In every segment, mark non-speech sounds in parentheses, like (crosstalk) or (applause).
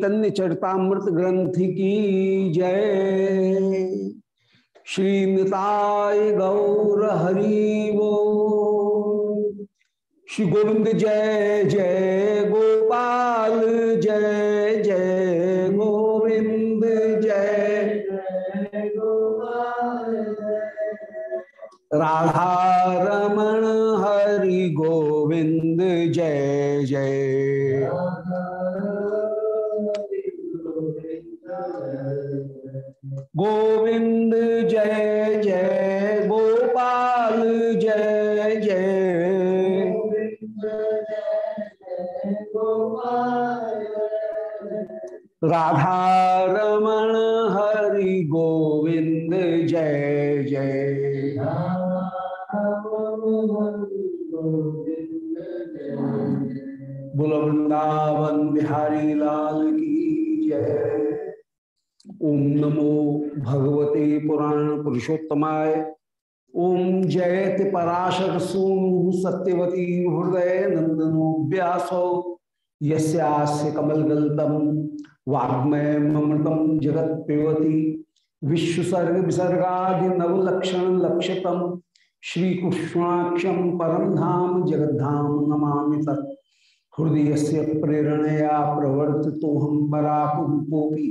चैतन्य चरतामृत ग्रंथ की जय। श्री निताय गौर हरि वो। श्री गोविंद जय जय गोपाल, जय जय गोविंद, जय। राधा रमण हरि गोविंद, जय जय पराशर सूनु सत्यवती हृदय नंदनो व्यासो। यस्यास्य कमलगल्तम वाग्मय ममृतम जगत पेवती विश्वसर्ग विसर्गादि नवलक्षण लक्षतम श्री कृष्णाक्षम परम धाम जगद्धाम नमा तत्। हृदय से प्रेरणया प्रवर्ति तो हम पराकुपोपी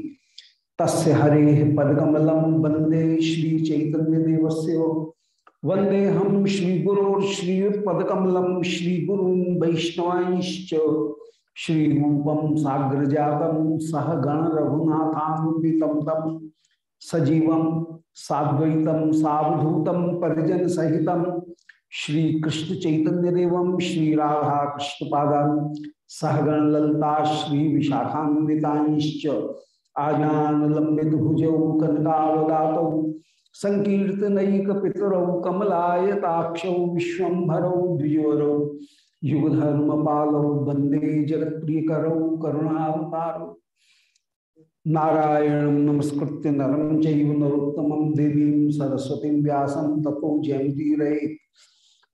तस्य हरे पदकमलम वंदे श्री चैतन्य देवस्य वंदे हम श्री गुरो श्री गुरु वैष्णवांश्च। श्री रूपम साग्र जातम सह गण रघुनाथान्वितम तम सजीवम साद्वैतम सावधूतम परिजन सहितम श्री कृष्ण चैतन्य देवम श्री राधा कृष्ण पादम सहगण ललता श्री विशाखान्विताश्च आजान लंबित भुजौ कनकावदातौ संकीर्तनैक पितरौ कमलायताक्षौ विश्वम्भरौ द्विजोरौ युगधर्म पालौ वंदे जगत जगत्प्रियकरौ, करुणावतारौ। नारायण नमस्कृत्य नरम चैव नरोत्तमं देवीं सरस्वतीं व्यासं ततो जयन्तीरयेत्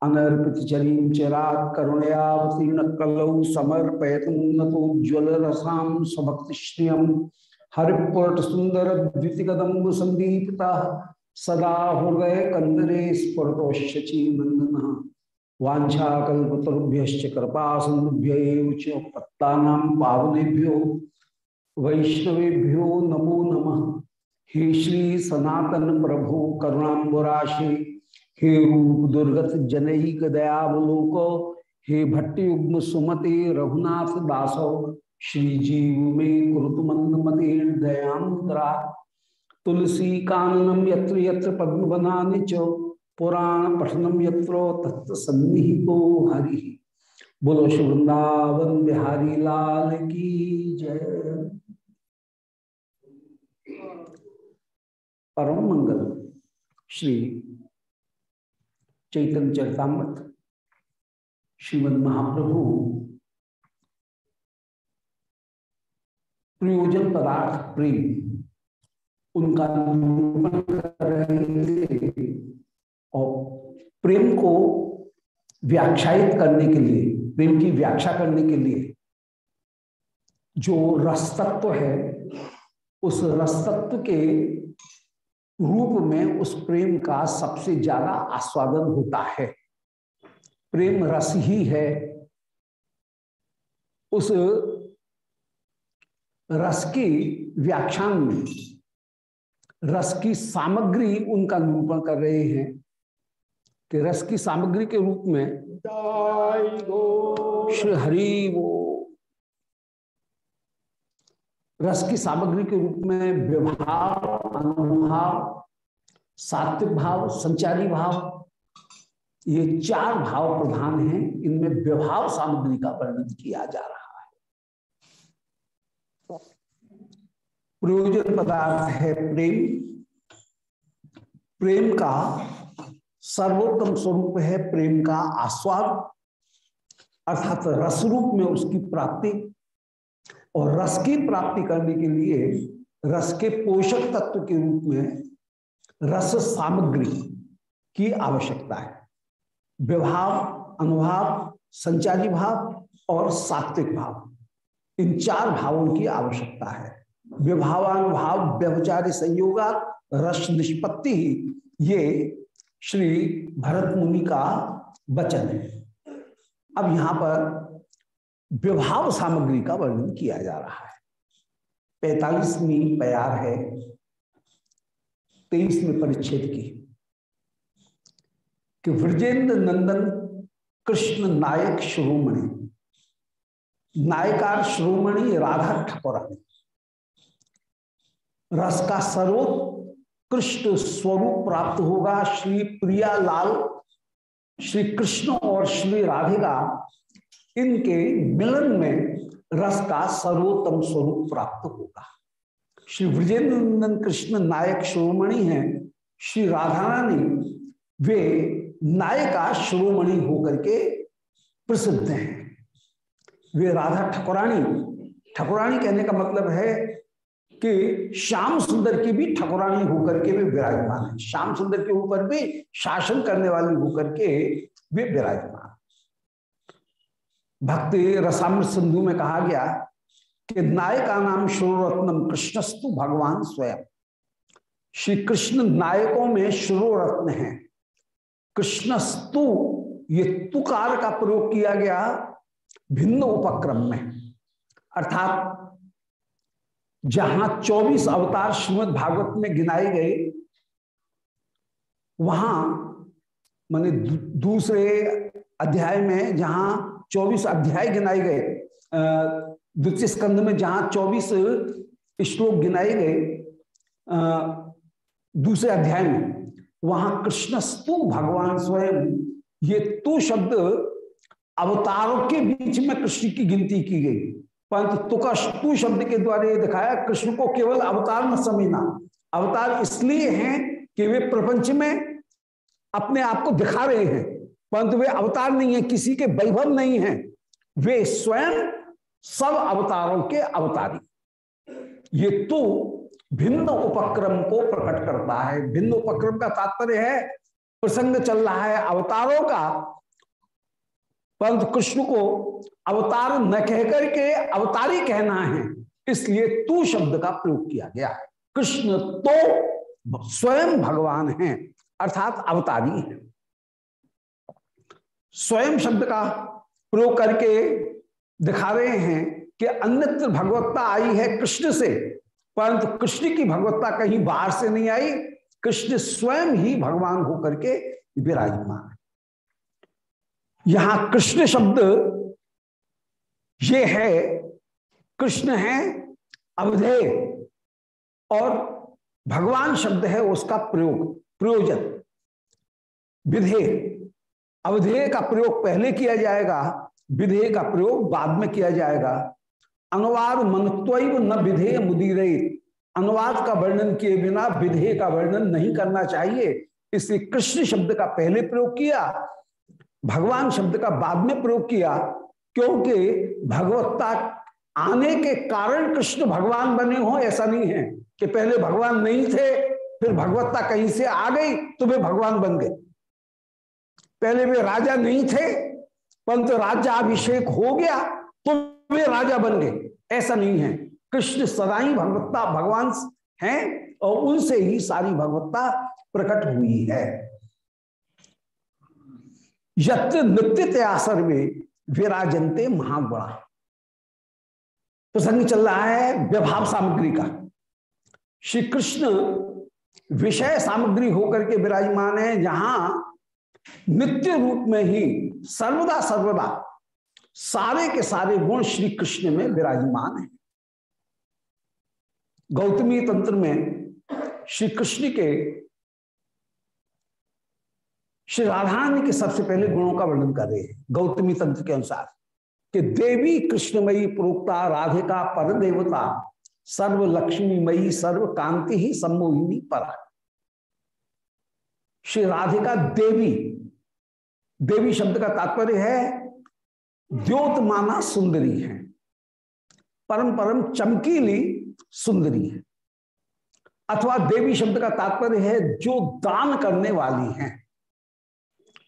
अनर्पितचरीं चिरात् करुणयावतीर्ण कलौ समर्पयतुं नतोज्ज्वलरसां स्वभक्तिश्रियं। हरिपुरट सुंदर द्वितिकदम्ब संदीपता सदा हृदय कंदरे स्फुरतोषची नंदन वाछाकल्पतरुभ्य कृपा सिंधुभ्य पत्ता पावनेभ्यो, वैष्णवेभ्यो नमो नम। हे श्री सनातन प्रभु करुणाबराशि हे रूप दुर्गत जनईक दयावलोक, हे भट्टयुग्म सुमते रघुनाथ दासो, श्री जीव में कुरुत मंद मते दयांद्रा तुलसी काननम यत्र यत्र पद्म बनाने च पुराण पठनम यत्रो तत्व सन्निहितो हरि। बोलो श्री वृंदावन बिहारी लाल की जय। परम मंगल। श्री चैतन्य चरतामृत। श्रीमद महाप्रभु। प्रयोजन पदार्थ प्रेम। उनका निरूपण कर रहे थे और प्रेम को व्याख्यायित करने के लिए, प्रेम की व्याख्या करने के लिए जो रसतत्व है, उस रसतत्व के रूप में उस प्रेम का सबसे ज़्यादा आस्वादन होता है। प्रेम रस ही है। उस रस की व्याख्यान में रस की सामग्री उनका निरूपण कर रहे हैं कि रस की सामग्री के रूप में श्री हरि वो रस की सामग्री के रूप में व्यवहार, अनुभाव, सात्विक भाव, संचारी भाव, ये चार भाव प्रधान हैं। इनमें व्यवहार सामग्री का वर्णन किया जा रहा है। प्रयोजन पदार्थ है प्रेम। प्रेम का सर्वोत्तम स्वरूप है प्रेम का आस्वाद, अर्थात रस रूप में उसकी प्राप्ति। और रस की प्राप्ति करने के लिए रस के पोषक तत्व के रूप में रस सामग्री की आवश्यकता है। विभाव अनुभाव, संचारी भाव और सात्विक भाव, इन चार भावों की आवश्यकता है। विभावानुभाव व्यवचारी संयोगा रस निष्पत्ति ये श्री भरत मुनि का वचन है। अब यहाँ पर विभाव सामग्री का वर्णन किया जा रहा है। पैतालीसवीं प्यार है, तेईसवें परिच्छेद की। कि व्रजेंद्र नंदन कृष्ण नायक श्रोमणि नायकार श्रोमणि राधा ठकुरानी। रस का सर्वोत्कृष्ट स्वरूप प्राप्त होगा। श्री प्रिया लाल, श्री कृष्ण और श्री राधिका, इनके मिलन में रस का सर्वोत्तम स्वरूप प्राप्त होगा। श्री ब्रजेंद्र नंदन कृष्ण नायक श्रोमणि हैं। श्री राधा रानी वे नायका श्रोमणि होकर के प्रसिद्ध हैं। वे राधा ठकुरानी ठकुरानी कहने का मतलब है कि श्याम सुंदर की भी ठकुरानी होकर के वे विराजमान है। श्याम सुंदर के ऊपर भी शासन करने वाली होकर के वे विराजमान भक्ति रसामृत सिंधु में कहा गया कि नायका नाम श्रोरत्नम कृष्णस्तु भगवान स्वयं। श्री कृष्ण नायकों में श्रोरत्न है। कृष्णस्तु ये तुकार का प्रयोग किया गया भिन्न उपक्रम में। अर्थात जहाँ 24 अवतार श्रीमद भागवत में गिनाए गए वहाँ, माने दूसरे अध्याय में जहाँ 24 अध्याय गिनाए गए द्वितीय स्कंध में जहाँ 24 श्लोक गिनाए गए दूसरे अध्याय में, वहाँ कृष्णस्तु भगवान स्वयं, ये तो शब्द अवतारों के बीच में कृष्ण की गिनती की गई। परंतु तुकस्तु शब्द के द्वारा ये दिखाया, कृष्ण को केवल अवतार न समझना अवतार इसलिए हैं कि वे प्रपंच में अपने आप को दिखा रहे हैं, परंतु वे अवतार नहीं है, किसी के वैभव नहीं है। वे स्वयं सब अवतारों के अवतारी। ये तो भिन्न उपक्रम को प्रकट करता है। भिन्न उपक्रम का तात्पर्य है, प्रसंग चल रहा है अवतारों का परंतु कृष्ण को अवतार न कहकर के अवतारी कहना है, इसलिए तू शब्द का प्रयोग किया गया। है कृष्ण तो स्वयं भगवान है, अर्थात अवतारी है। स्वयं शब्द का प्रयोग करके दिखा रहे हैं कि अन्यत्र भगवत्ता आई है कृष्ण से, परंतु कृष्ण की भगवत्ता कहीं बाहर से नहीं आई। कृष्ण स्वयं ही भगवान होकर के विराजमान है यहाँ कृष्ण शब्द ये है, कृष्ण है अवधेय और भगवान शब्द है उसका प्रयोग, प्रयोजन। विधेय अवधेय का प्रयोग पहले किया जाएगा, विधेय का प्रयोग बाद में किया जाएगा। अनुवाद मनत्व न विधेय मुदीर अनुवाद का वर्णन किए बिना विधेय का वर्णन नहीं करना चाहिए। इसलिए कृष्ण शब्द का पहले प्रयोग किया भगवान शब्द का बाद में प्रयोग किया, क्योंकि भगवत्ता आने के कारण कृष्ण भगवान बने हो, ऐसा नहीं है कि पहले भगवान नहीं थे, फिर भगवत्ता कहीं से आ गई तो वे भगवान बन गए। पहले वे राजा नहीं थे, परंतु राज्याभिषेक हो गया तो वे राजा बन गए। ऐसा नहीं है। कृष्ण सदा ही भगवत्ता भगवान हैं, और उनसे ही सारी भगवत्ता प्रकट हुई है। यत्र नृत्य आसर में विराजनते महागुणा प्रसंग चल रहा है व्यभाव सामग्री का। श्री कृष्ण विषय सामग्री होकर के विराजमान है, जहाँ नित्य रूप में ही सर्वदा सर्वदा सारे के सारे गुण श्री कृष्ण में विराजमान है। गौतमी तंत्र में श्री कृष्ण के श्री राधारानी के सबसे पहले गुणों का वर्णन कर रहे हैं, गौतमी तंत्र के अनुसार, कि देवी कृष्णमयी प्रोक्ता राधिका पर देवता सर्व लक्ष्मीमयी, सर्व कांति ही सम्मोहिनी परा। श्री राधिका देवी देवी शब्द का तात्पर्य है द्योत माना सुंदरी है, परम परम चमकीली सुंदरी है, अथवा देवी शब्द का तात्पर्य है, जो दान करने वाली हैं।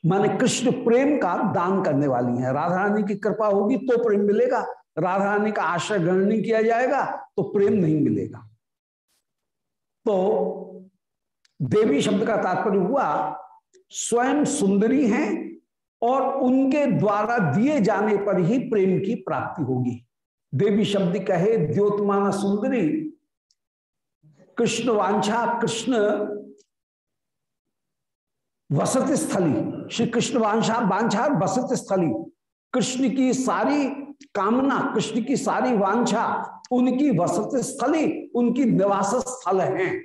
माने कृष्ण प्रेम का दान करने वाली हैं। राधा रानी की कृपा होगी तो प्रेम मिलेगा। राधा रानी का आश्रय ग्रहण नहीं किया जाएगा तो प्रेम नहीं मिलेगा। तो देवी शब्द का तात्पर्य हुआ, स्वयं सुंदरी हैं और उनके द्वारा दिए जाने पर ही प्रेम की प्राप्ति होगी। देवी शब्द कहे, द्योतमाना सुंदरी, कृष्ण वांछा, कृष्ण वसत स्थली श्री कृष्ण वांछा वांछा वसत स्थली। कृष्ण की सारी कामना, कृष्ण की सारी वांछा, उनकी वसत स्थली, उनकी निवास स्थल है।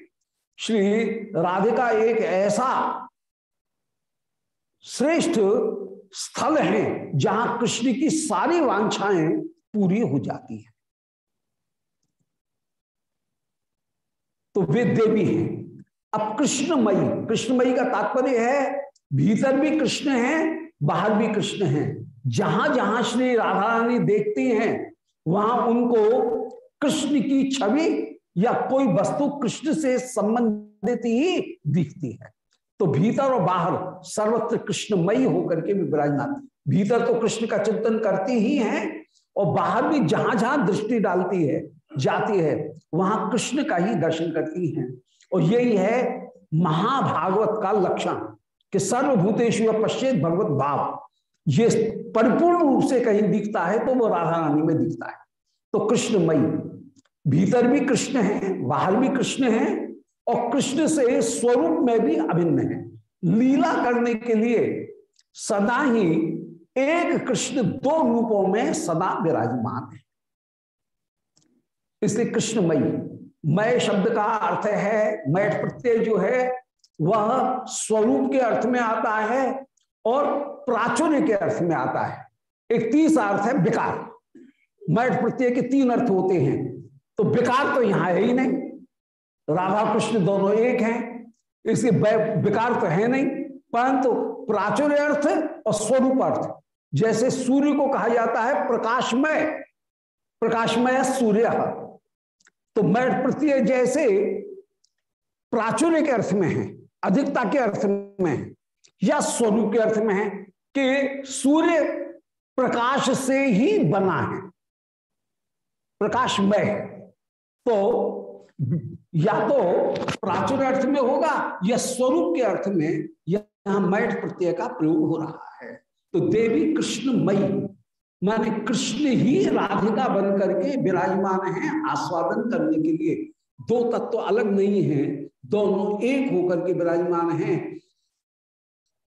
श्री राधिका एक ऐसा श्रेष्ठ स्थल है, जहाँ कृष्ण की सारी वांछाएँ पूरी हो जाती है। तो वे देवी हैं। अब कृष्णमयी कृष्णमयी का तात्पर्य है भीतर भी कृष्ण है, बाहर भी कृष्ण है। जहाँ जहाँ श्री राधा रानी देखती हैं, वहाँ उनको कृष्ण की छवि या कोई वस्तु कृष्ण से संबंधित ही दिखती है। तो भीतर और बाहर सर्वत्र कृष्णमयी होकर के भी विराजमान। भीतर तो कृष्ण का चिंतन करती ही है और बाहर भी जहाँ जहाँ दृष्टि डालती है, जाती है, वहाँ कृष्ण का ही दर्शन करती है। और यही है महाभागवत का लक्षण। कि सर्वभूतेश पश्चित भगवत भाव। ये परिपूर्ण रूप से कहीं दिखता है तो वो राधा रानी में दिखता है। तो कृष्णमयी, भीतर भी कृष्ण है, बाहर भी कृष्ण है, और कृष्ण से स्वरूप में भी अभिन्न है। लीला करने के लिए सदा ही एक कृष्ण दो रूपों में सदा विराजमान है। इसलिए कृष्णमयी, मय शब्द का अर्थ है, मय प्रत्यय जो है वह स्वरूप के अर्थ में आता है और प्राचुर्य के अर्थ में आता है। एक तीसरा अर्थ है, विकार। मैट प्रत्यय के तीन अर्थ होते हैं तो विकार तो यहाँ है ही नहीं। राधा कृष्ण दोनों एक हैं, इसके विकार तो है नहीं, परंतु प्राचुर्य अर्थ और स्वरूप अर्थ। जैसे सूर्य को कहा जाता है, प्रकाशमय प्रकाशमय सूर्य। तो मैट प्रत्यय जैसे प्राचुर्य के अर्थ में है अधिकता के अर्थ में है, या स्वरूप के अर्थ में है कि सूर्य प्रकाश से ही बना है, प्रकाशमय तो या तो प्राचुर्य अर्थ में होगा, या स्वरूप के अर्थ में यहाँ मैट प्रत्यय का प्रयोग हो रहा है। तो देवी कृष्णमयी, माने कृष्ण ही राधिका बन करके विराजमान है, आस्वादन करने के लिए। दो तत्व तो अलग नहीं है दोनों एक होकर के विराजमान हैं।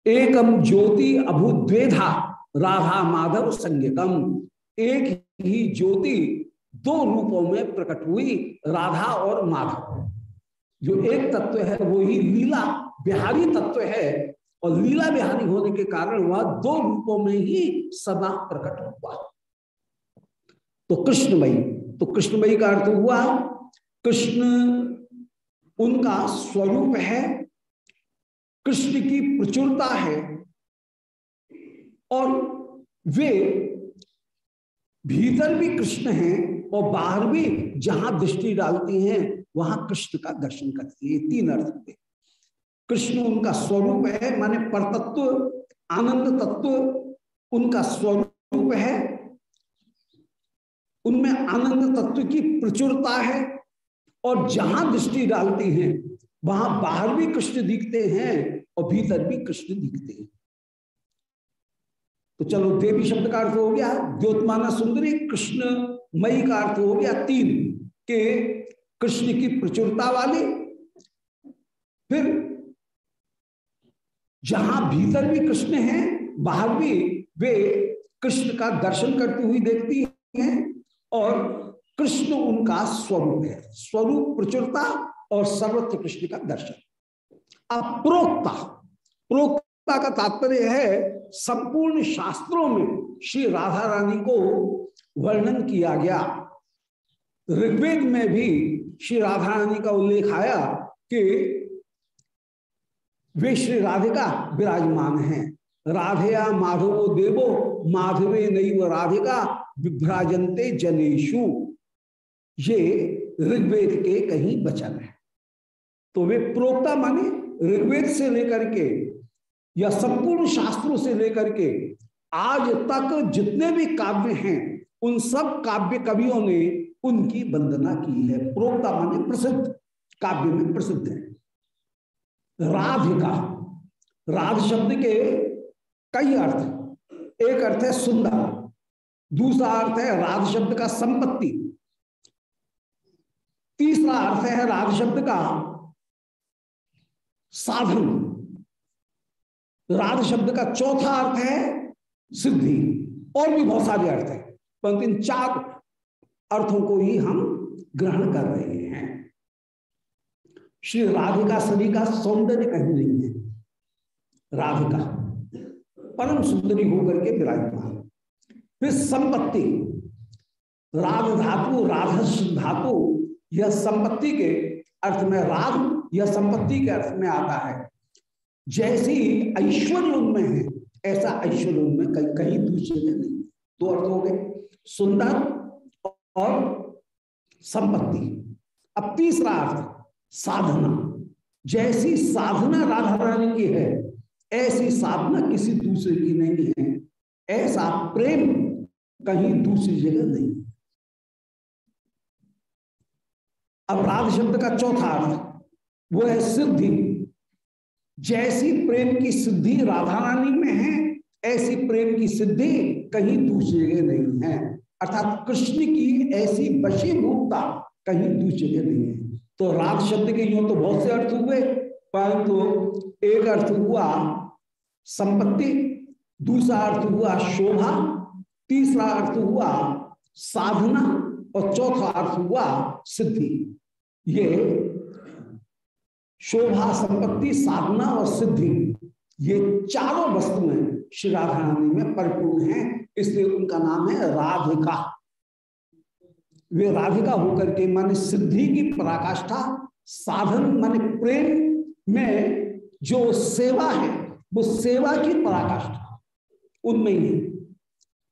एकम ज्योति अभुद्वेधा, राधा माधव संज्ञकम। एक ही ज्योति दो रूपों में प्रकट हुई, राधा और माधव। जो एक तत्व है, वो ही लीला बिहारी तत्व है। और लीला बिहारी होने के कारण वह दो रूपों में ही सदा प्रकट हुआ। तो कृष्णमयी तो कृष्णमयी का अर्थ हुआ, कृष्ण उनका स्वरूप है। कृष्ण की प्रचुरता है। और वे भीतर भी कृष्ण हैं और बाहर भी जहाँ दृष्टि डालती हैं, वहाँ कृष्ण का दर्शन करती है। तीन अर्थ हुए कृष्ण उनका स्वरूप है, माने परतत्व, आनंद तत्व उनका स्वरूप है। उनमें आनंद तत्व की प्रचुरता है। और जहाँ दृष्टि डालते हैं, वहाँ बाहर भी कृष्ण दिखते हैं और भीतर भी कृष्ण दिखते हैं। तो चलो देवी शब्द का अर्थ हो गया, द्योतमाना सुंदरी कृष्ण मई का अर्थ हो गया तीन, के कृष्ण की प्रचुरता वाली, फिर जहाँ भीतर भी कृष्ण है, बाहर भी वे कृष्ण का दर्शन करती हुई देखती हैं और कृष्ण उनका स्वरूप है। स्वरूप प्रचुरता और सर्वत्र कृष्ण का दर्शन। अब प्रोक्ता। प्रोक्ता का तात्पर्य है, संपूर्ण शास्त्रों में श्री राधा रानी को वर्णन किया गया। ऋग्वेद में भी श्री राधा रानी का उल्लेख आया कि वे श्री राधिका विराजमान हैं। राधेया माधवो देवो, माधवे व राधिका विभ्राजनते जनेशु ये ऋग्वेद के कहीं वचन है। तो वे प्रोक्ता माने ऋग्वेद से लेकर के या संपूर्ण शास्त्रों से लेकर के आज तक जितने भी काव्य हैं, उन सब काव्य कवियों ने उनकी वंदना की है। प्रोक्ता माने प्रसिद्ध, काव्य में प्रसिद्ध है। राधिका, राध शब्द के कई अर्थ एक अर्थ है सुंदर, दूसरा अर्थ है राध शब्द का संपत्ति। तीसरा अर्थ है राध शब्द का साधन। राध शब्द का चौथा अर्थ है सिद्धि, और भी बहुत सारे अर्थ है, परंतु इन चार अर्थों को ही हम ग्रहण कर रहे हैं। श्री राधिका सभी का सौंदर्य कहीं नहीं है। राधिका, परम सुंदरी होकर के विराजमान। फिर संपत्ति राध धातु राधस धातु यह संपत्ति के अर्थ में राध यह संपत्ति के अर्थ में आता है। जैसी ऐश्वर्य उनमें है, ऐसा ऐश्वर्य उनमें कहीं कहीं दूसरे में नहीं दो अर्थ हो गए। सुंदर और संपत्ति। अब तीसरा अर्थ, साधना। जैसी साधना राधा रानी की है, ऐसी साधना किसी दूसरे की नहीं है। ऐसा प्रेम कहीं दूसरी जगह नहीं अब राध शब्द का चौथा अर्थ वो है सिद्धि। जैसी प्रेम की सिद्धि राधा रानी में है, ऐसी प्रेम की सिद्धि कहीं दूसरी जगह नहीं है। अर्थात कृष्ण की ऐसी वशीभूतता कहीं दूसरी जगह नहीं है। तो राध शब्द के यूँ तो बहुत से अर्थ हुए, परंतु तो एक अर्थ हुआ संपत्ति, दूसरा अर्थ हुआ शोभा, तीसरा अर्थ हुआ साधना, और चौथा अर्थ हुआ सिद्धि। ये शोभा संपत्ति, साधना और सिद्धि, ये चारों वस्तुएँ श्री राधा रानी में परिपूर्ण हैं, इसलिए उनका नाम है राधिका। वे राधिका होकर के माने सिद्धि की पराकाष्ठा, साधन माने प्रेम में जो सेवा है, वो सेवा की पराकाष्ठा। उनमें ही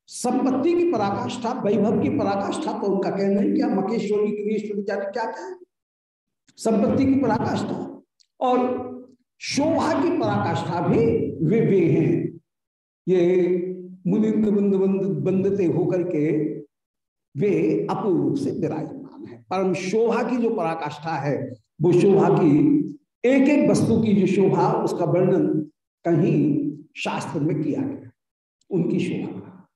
संपत्ति की पराकाष्ठा, वैभव की पराकाष्ठा तो उनका कहना है क्या मकेश्वरी क्रियेश्वरी जाने क्या क्या है संपत्ति की पराकाष्ठा। और शोभा की पराकाष्ठा भी वे वे हैं। ये मुनिंद बंद बंद बंदते होकर के वे अपूर्व से विराजमान है। परम शोभा की जो पराकाष्ठा है, वो शोभा की एक एक वस्तु की जो शोभा, उसका वर्णन कहीं शास्त्र में किया गया। उनकी शोभा।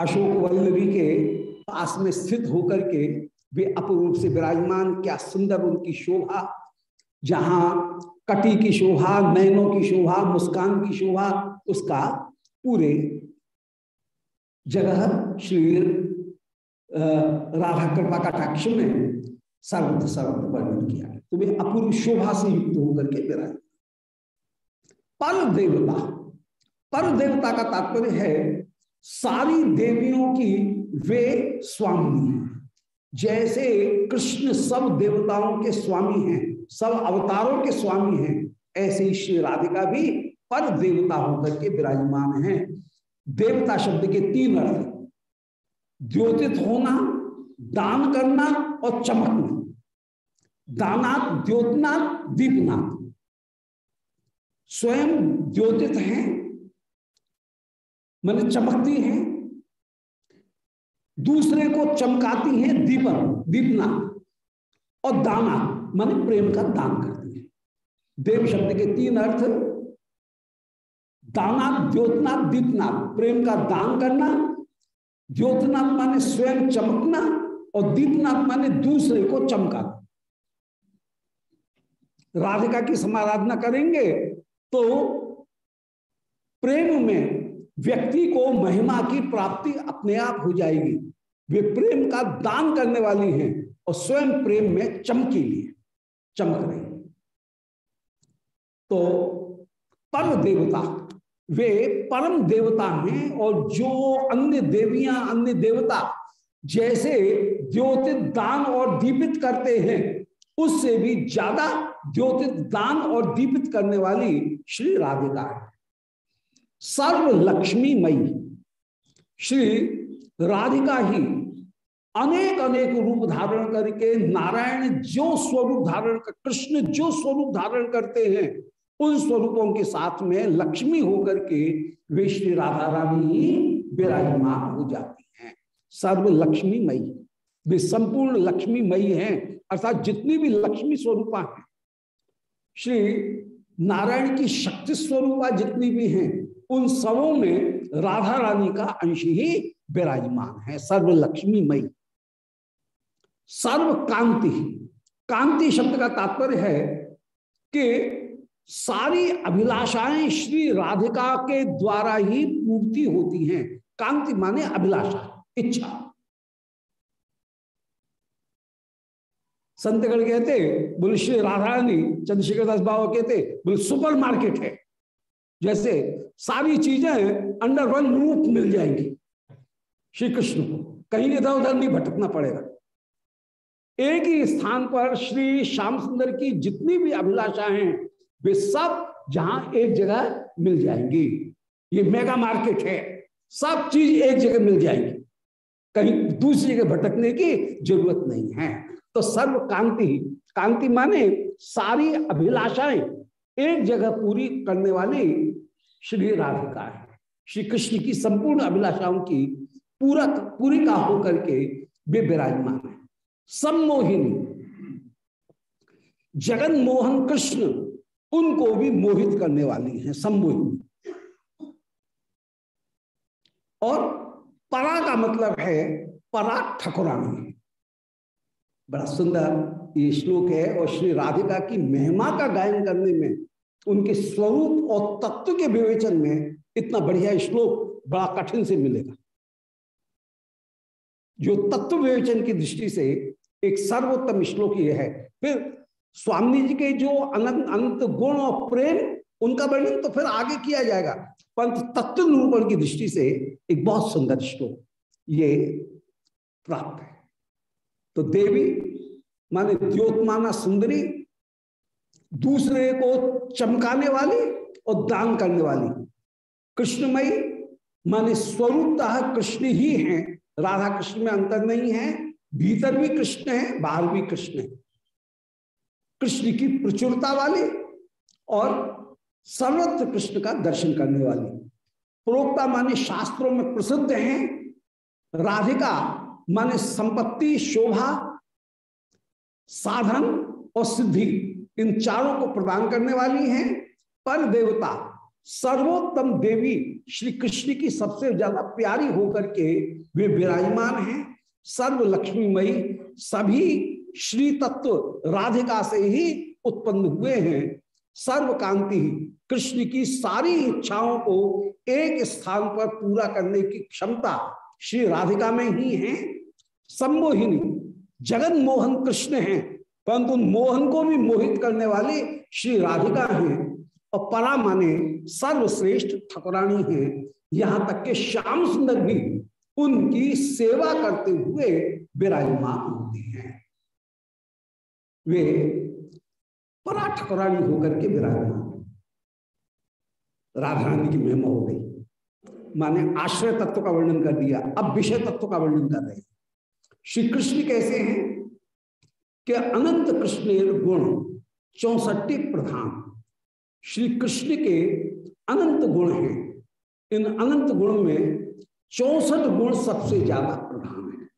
अशोक वल्लभी के पास में स्थित होकर के वे अपूर्व से विराजमान, क्या सुंदर उनकी शोभा, जहाँ कटी की शोभा नैनों की शोभा, मुस्कान की शोभा, उसका पूरे जगह श्री राधा कृपा कटाक्ष में सर्वत्र सर्वत्र वर्णन किया तो वे अपूर्व शोभा से युक्त होकर के विराज पर देवता पर देवता का तात्पर्य है, सारी देवियों की वे स्वामी जैसे कृष्ण सब देवताओं के स्वामी हैं, सब अवतारों के स्वामी हैं, ऐसे ही श्री राधिका भी पर देवता होकर के विराजमान हैं। देवता शब्द के तीन अर्थ द्योतित होना, दान करना और चमकना। दाना द्योतनाथ दीपनाथ स्वयं द्योतित हैं, मैंने चमकती हैं दूसरे को चमकाती हैं दीपन दीपना और दाना माने प्रेम का दान करती है। देव शब्द के तीन अर्थ दाना द्योतनाथ, दीपनाथ। प्रेम का दान करना, द्योतनाथ माने स्वयं चमकना और दीपनाथ माने दूसरे को चमका। राधिका की समाराधना करेंगे तो प्रेम में व्यक्ति को महिमा की प्राप्ति अपने आप हो जाएगी। वे प्रेम का दान करने वाली हैं और स्वयं प्रेम में चमकी लिए, चमक रही। तो परम देवता, वे परम देवता हैं और जो अन्य देवियाँ, अन्य देवता जैसे द्योतित दान और दीपित करते हैं, उससे भी ज़्यादा द्योतित दान और दीपित करने वाली श्री राधिका है। सर्व लक्ष्मी मई श्री राधिका ही अनेक अनेक रूप धारण करके नारायण जो स्वरूप धारण कर, कृष्ण जो स्वरूप धारण करते हैं, उन स्वरूपों के साथ में लक्ष्मी होकर के वे श्री राधा रानी विराजमान हो जाती हैं। सर्व लक्ष्मी मई वे संपूर्ण लक्ष्मी मई हैं, अर्थात जितनी भी लक्ष्मी स्वरूपा हैं। श्री नारायण की शक्ति स्वरूपा जितनी भी हैं उन सबों में राधा रानी का अंश ही विराजमान है सर्व लक्ष्मी मई सर्व कांति कांति शब्द का तात्पर्य है कि सारी अभिलाषाएँ श्री राधिका के द्वारा ही पूर्ति होती हैं। कांति माने अभिलाषा, इच्छा। संतगढ़ कहते, बोले, श्री राधा रानी, चंद्रशेखर दास बाबा कहते, बोले, सुपर मार्केट है। जैसे सारी चीज़ें अंडर वन रूप मिल जाएँगी श्री कृष्ण को। कहीं इधर उधर नहीं भटकना पड़ेगा। एक ही स्थान पर श्री श्याम सुंदर की जितनी भी अभिलाषा हैं, वे सब जहाँ एक जगह मिल जाएँगी। ये मेगा मार्केट है। सब चीज़ एक जगह मिल जाएगी। कहीं दूसरी जगह भटकने की ज़रूरत नहीं है। तो सर्व कांति कांति माने सारी अभिलाषाएँ एक जगह पूरी करने वाली श्री राधिका है श्री कृष्ण की संपूर्ण अभिलाषाओं की पूरक पूरी का होकर के वे विराजमान है। सम्मोहिनी। जगन मोहन कृष्ण उनको भी मोहित करने वाली है, सम्मोहिनी। और परा का मतलब है परा ठकुरानी। बड़ा सुंदर ये श्लोक है और श्री राधिका की महिमा का गायन करने में उनके स्वरूप और तत्व के विवेचन में इतना बढ़िया श्लोक बड़ा कठिन से मिलेगा। जो तत्व विवेचन की दृष्टि से एक सर्वोत्तम श्लोक ये है। फिर स्वामी जी के जो अनंत अनंत गुण और प्रेम, उनका वर्णन तो फिर आगे किया जाएगा। परंतु तत्व निरूपण की दृष्टि से एक बहुत सुंदर श्लोक ये प्राप्त है। तो देवी माने द्योतमाना सुंदरी दूसरे को चमकाने वाली और दान करने वाली। कृष्णमयी, माने स्वरूपतः कृष्ण ही हैं। राधा कृष्ण में अंतर नहीं है, भीतर भी कृष्ण है, बाहर भी कृष्ण है। कृष्ण की प्रचुरता वाली और सर्वत्र कृष्ण का दर्शन करने वाली। प्रोक्ता माने शास्त्रों में प्रसिद्ध हैं। राधिका माने संपत्ति, शोभा, साधन और सिद्धि। इन चारों को प्रदान करने वाली हैं। पर देवता, सर्वोत्तम देवी श्री कृष्ण की सबसे ज़्यादा प्यारी होकर के वे विराजमान हैं। सर्व लक्ष्मीमयी सभी श्री तत्व राधिका से ही उत्पन्न हुए हैं। सर्व कांति, कृष्ण की सारी इच्छाओं को एक स्थान पर पूरा करने की क्षमता श्री राधिका में ही है। सम्मोहिनी जगन मोहन कृष्ण हैं। परंतु मोहन को भी मोहित करने वाली श्री राधिका हैं और परा माने सर्वश्रेष्ठ ठकुरानी है। यहाँ तक के श्याम सुंदर भी उनकी सेवा करते हुए विराजमान होते हैं। वे परा ठकुरानी होकर के विराजमान राधा रानी की महिमा हो गई। माने आश्रय तत्व का वर्णन कर दिया, अब विषय तत्व का वर्णन कर रहे हैं। श्री कृष्ण कैसे हैं? कि अनंत कृष्ण गुण चौसठी प्रधान। श्री कृष्ण के अनंत गुण हैं। इन अनंत गुण में चौसठ गुण सबसे ज़्यादा प्रधान है।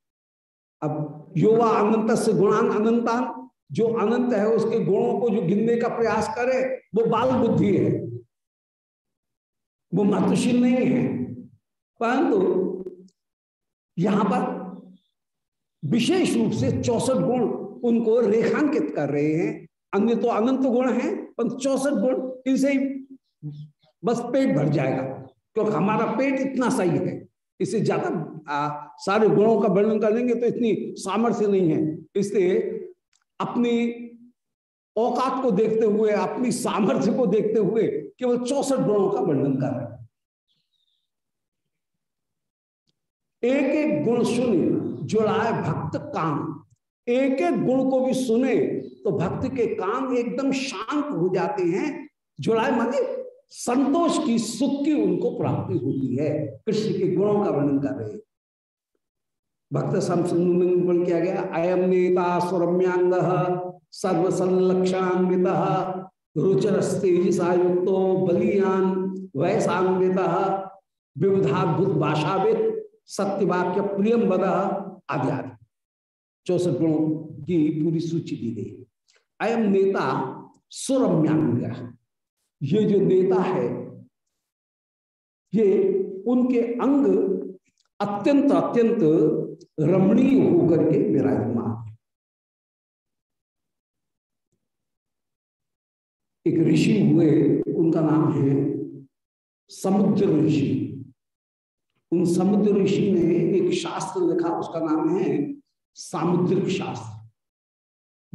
अब युवा अनंत से गुणान अनंतान, जो अनंत है उसके गुणों को जो गिनने का प्रयास करे, वो बाल बुद्धि है। वो महत्वशील नहीं है। परंतु यहाँ पर विशेष रूप से चौसठ गुण उनको रेखांकित कर रहे हैं। अन्य तो अनंत गुण हैं, पर चौसठ गुण इनसे ही बस पेट भर जाएगा, क्योंकि हमारा पेट इतना सही है। इससे ज़्यादा सारे गुणों का वर्णन करेंगे तो इतनी सामर्थ्य नहीं है। इसलिए अपनी औकात को देखते हुए, अपनी सामर्थ्य को देखते हुए केवल चौसठ गुणों का वर्णन कर रहे एक एक गुण सुन जुड़ाए भक्त काम। एक एक गुण को भी सुने तो भक्त के काम एकदम शांत हो जाते हैं। जुड़ाए माने संतोष की, सुख की उनको प्राप्ति होती है। कृष्ण के गुणों का वर्णन कर रहे भक्त संबंध किया गया अयम नेता सुरम्यांग सर्वसंलक्षणान्वित रुचरस्तेजसा युक्तो बलियान वैसान्वित विविधाद्भुत भाषाविद सत्यवाक्य प्रियम बद आदि आदि। चौसठ गुणों की पूरी सूची दी गई। अयम नेता सुरम्यांग ये जो नेता है, ये उनके अंग अत्यंत अत्यंत रमणीय होकर के विराजमान एक ऋषि हुए, उनका नाम है समुद्र ऋषि। उन समुद्र ऋषि ने एक शास्त्र लिखा, उसका नाम है सामुद्रिक शास्त्र।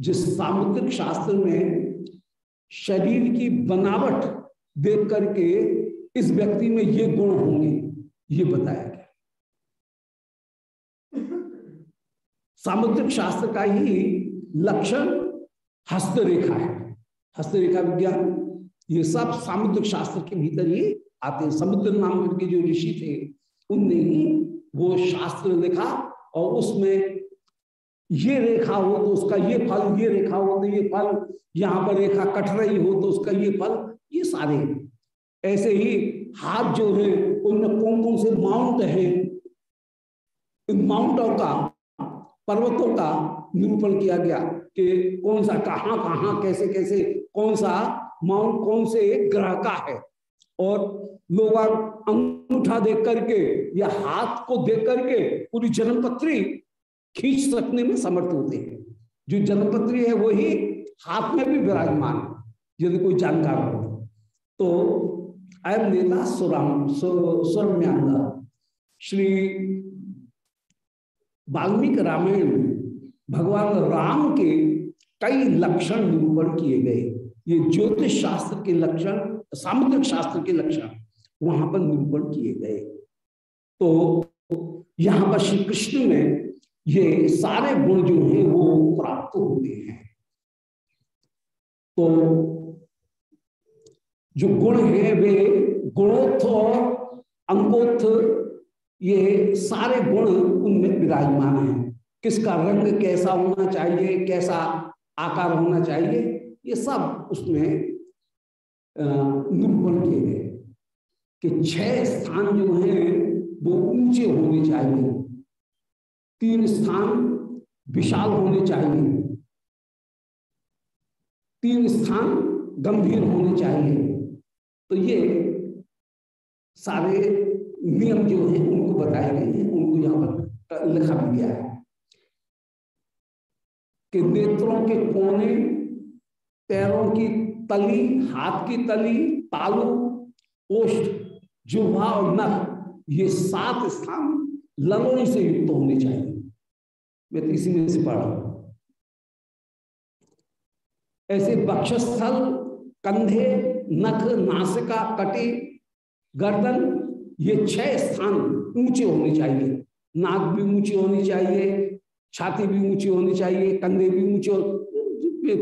जिस सामुद्रिक शास्त्र में शरीर की बनावट देख करके इस व्यक्ति में ये गुण होंगे, ये बताया गया। सामुद्रिक शास्त्र का ही लक्षण हस्तरेखा है। हस्तरेखा विज्ञान, ये सब सामुद्रिक शास्त्र के भीतर ही आते हैं। समुद्र नाम के जो ऋषि थे, उनने ही वो शास्त्र लिखा और उसमें ये रेखा हो तो उसका ये फल, ये रेखा हो तो ये फल, यहाँ पर रेखा कट रही हो तो उसका ये फल, ये सारे ऐसे ही हाथ जो है उनमें कौन कौन से माउंट है। इन माउंटों का, पर्वतों का निरूपण किया गया कि कौन सा कहाँ कहाँ, कैसे कैसे, कौन सा माउंट, कौन से ग्रह का है। और लोग अंगूठा देख करके या हाथ को देख करके पूरी जन्मपत्री खींच सकने में समर्थ होते हैं। जो जन्मपत्री है वही हाथ में भी विराजमान यदि कोई जानकार हो। तो अयम नेता सुराम सुरम्यांगा, श्री वाल्मीकि रामायण, भगवान राम के कई लक्षण निरूपण किए गए। ये ज्योतिष शास्त्र के लक्षण, सामुद्रिक शास्त्र के लक्षण वहाँ पर निरूपण किए गए। तो यहाँ पर श्री कृष्ण में ये सारे गुण जो हैं वो प्राप्त होते हैं। तो जो गुण है वे गुणोत्थ और अंकोत्थ ये सारे गुण उनमें विराजमान है। किसका रंग कैसा होना चाहिए, कैसा आकार होना चाहिए, ये सब उसमें निरूपण किए गए। कि छह स्थान जो हैं वो ऊँचे होने चाहिए। तीन स्थान विशाल होने चाहिए। तीन स्थान गंभीर होने चाहिए। तो ये सारे नियम जो है, उनको बताए गए हैं, उनको यहाँ पर लिखा भी गया है कि नेत्रों के कोने, पैरों की तली, हाथ की तली तालू ओष्ठ जुहा और नख, ये सात स्थान ललों से युक्त होने चाहिए। मैं तो इसी में से पढ़ा ऐसे बक्षस्थल कंधे, नख, नासिका, कटी, गर्दन, ये छह स्थान ऊँचे होने चाहिए। नाक भी ऊँची होनी चाहिए, छाती भी ऊँची होनी चाहिए, कंधे भी ऊँचे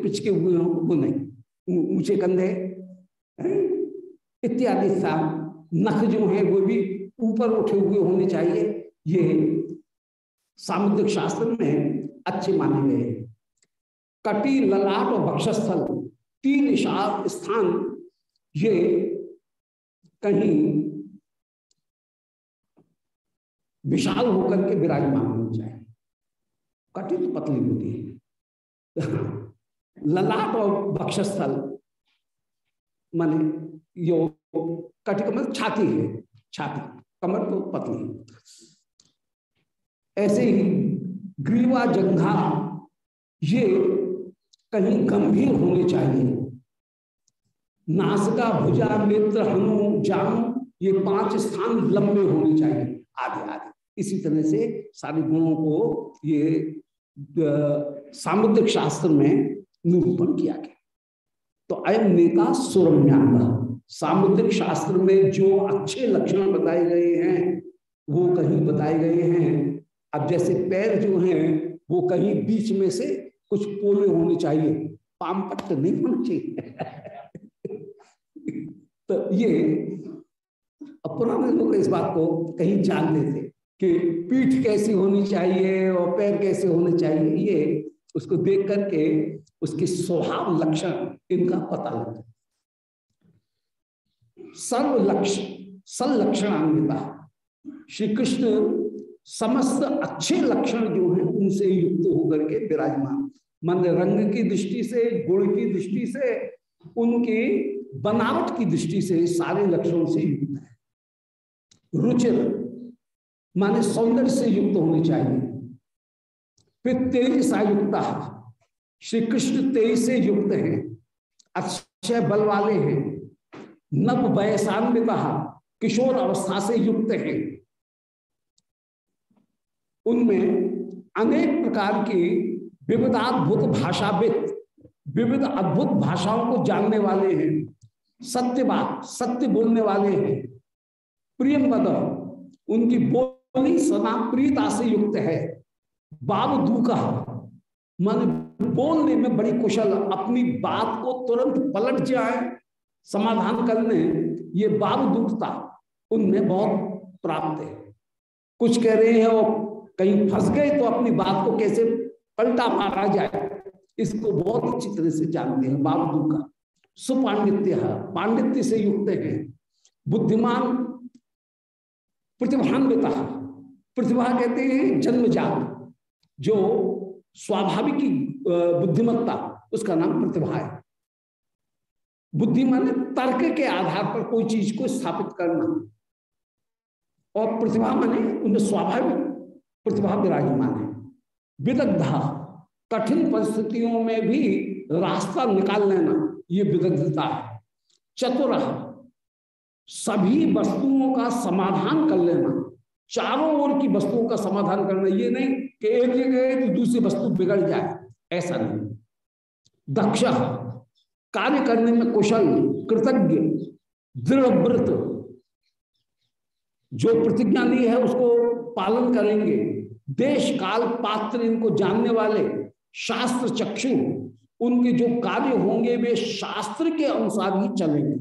पिचके हुए हों, वो नहीं। ऊँचे कंधे इत्यादि स्थान। नख जो है, वो भी ऊपर उठे हुए होने चाहिए। ये सामुद्रिक शास्त्र में अच्छे माने गए हैं। कटी ललाट और भक्षस्थल तीन स्थान, ये कहीं विशाल होकर के विराजमान होने चाहिए। कटी तो पतली होती है। ललाट और बक्षस्थल माने यो कटी का मतलब छाती है, छाती, कमर तो पतली ऐसे ही ग्रीवा जंघा, ये कहीं गंभीर होने चाहिए। नासिका भुजा नेत्र हनु जानु ये पाँच स्थान लंबे होने चाहिए। आदि आदि इसी तरह से सारे गुणों को ये सामुद्रिक शास्त्र में निरूपण किया गया। तो अयम नेता सुरम्यांग सामुद्रिक शास्त्र में जो अच्छे लक्षण बताए गए हैं, वो कहीं बताए गए हैं अब जैसे पैर जो हैं, वो कहीं बीच में से कुछ पोले होने चाहिए। पामपट्ट नहीं होना चाहिए। (laughs) तो ये पुराने लोग इस बात को कहीं जानते थे कि पीठ कैसी होनी चाहिए और पैर कैसे होने चाहिए। ये उसको देख करके उसके स्वभाव लक्षण इनका पता लगता सर्व लक्ष्य संलक्षणान्विता। श्री कृष्ण समस्त अच्छे लक्षण जो हैं, उनसे युक्त होकर के विराजमान। मन रंग की दृष्टि से, गुण की दृष्टि से, उनके बनावट की दृष्टि से सारे लक्षणों से युक्त है। रुचिर माने सौंदर्य से युक्त होने चाहिए। फिर तेज युक्ता श्री कृष्ण तेज से युक्त है अच्छे बल वाले हैं, नव वयसान्विता, किशोर अवस्था से युक्त है। उनमें अनेक प्रकार की विविधाद्भुत भाषाविद, विविध अद्भुत भाषाओं को जानने वाले हैं, सत्य बात, सत्य बोलने वाले हैं। प्रियम उनकी बोली सदा प्रियता से युक्त है। बाब दूका मन बोलने में बड़ी कुशल, अपनी बात को तुरंत पलट जाए, समाधान करने, ये बाब दुखता उनमें बहुत प्राप्त है। कुछ कह रहे हैं और कहीं फंस गए तो अपनी बात को कैसे पलटा मारा जाए, इसको बहुत अच्छी तरह से जानते हैं बाबू का। सुपांडित्य पांडित्य से युक्त है। बुद्धिमान प्रतिभान्विता प्रतिभा कहते हैं जन्मजात, जो स्वाभाविक बुद्धिमत्ता, उसका नाम प्रतिभा है। बुद्धि माने तर्क के आधार पर कोई चीज़ को स्थापित करना। और प्रतिभा माने उनमें स्वाभाविक प्रतिभा विराजमान है विदग्धा, कठिन परिस्थितियों में भी रास्ता निकाल लेना, ये विदग्धता है। चतुर, सभी वस्तुओं का समाधान कर लेना। चारों ओर की वस्तुओं का समाधान करना, ये नहीं कि एक जगह तो दूसरी वस्तु बिगड़ जाए। ऐसा नहीं। दक्ष, कार्य करने में कुशल, कृतज्ञ, दृढ़ व्रत जो प्रतिज्ञा ली है उसको पालन करेंगे। देश काल पात्र इनको जानने वाले शास्त्र चक्षु, उनके जो कार्य होंगे वे शास्त्र के अनुसार ही चलेंगे।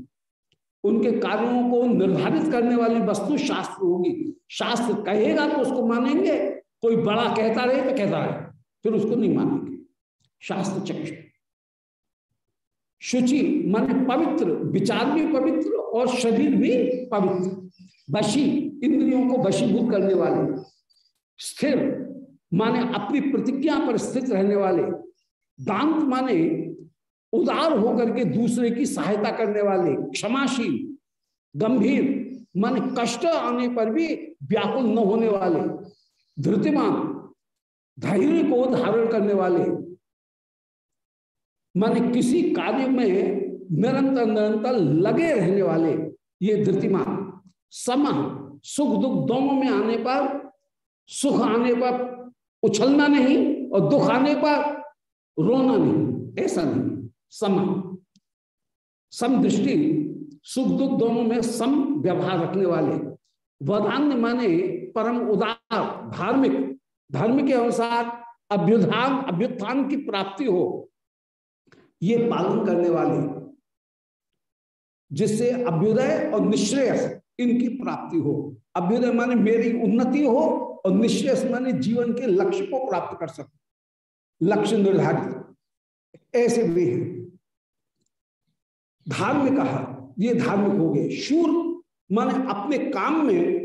उनके कार्यों को निर्धारित करने वाली वस्तु शास्त्र होगी। शास्त्र कहेगा तो उसको मानेंगे, कोई बड़ा कहता रहे तो कहता रहे, फिर उसको नहीं मानेंगे। शास्त्र चक्षु। शुचि मन पवित्र, विचार भी पवित्र और शरीर भी पवित्र। वशी इंद्रियों को वशीभूत करने वाले, स्थिर, माने अपनी प्रतिज्ञा पर स्थित रहने वाले, दांत माने उदार होकर के दूसरे की सहायता करने वाले, क्षमाशील, गंभीर, माने कष्ट आने पर भी व्याकुल न होने वाले, धृतिमान, धैर्य को धारण करने वाले, माने किसी कार्य में निरंतर निरंतर लगे रहने वाले, ये धृतिमान सम सुख दुख दोनों में आने पर, सुख आने पर उछलना नहीं और दुख आने पर रोना नहीं, ऐसा नहीं सम सम दृष्टि सुख दुख दोनों में सम व्यवहार रखने वाले। वधान्य माने परम उदार, धार्मिक। धर्म के अनुसार अभ्युधान, अभ्युत्थान की प्राप्ति हो, ये पालन करने वाले, जिससे अभ्युदय और निश्रेयस इनकी प्राप्ति हो। अभ्युदय माने मेरी उन्नति हो और निश्रेयस माने जीवन के लक्ष्य को प्राप्त कर सको। लक्ष्य निर्धारित। ऐसे भी है। धार्मिक ये धार्मिक हो गए। शूर माने अपने काम में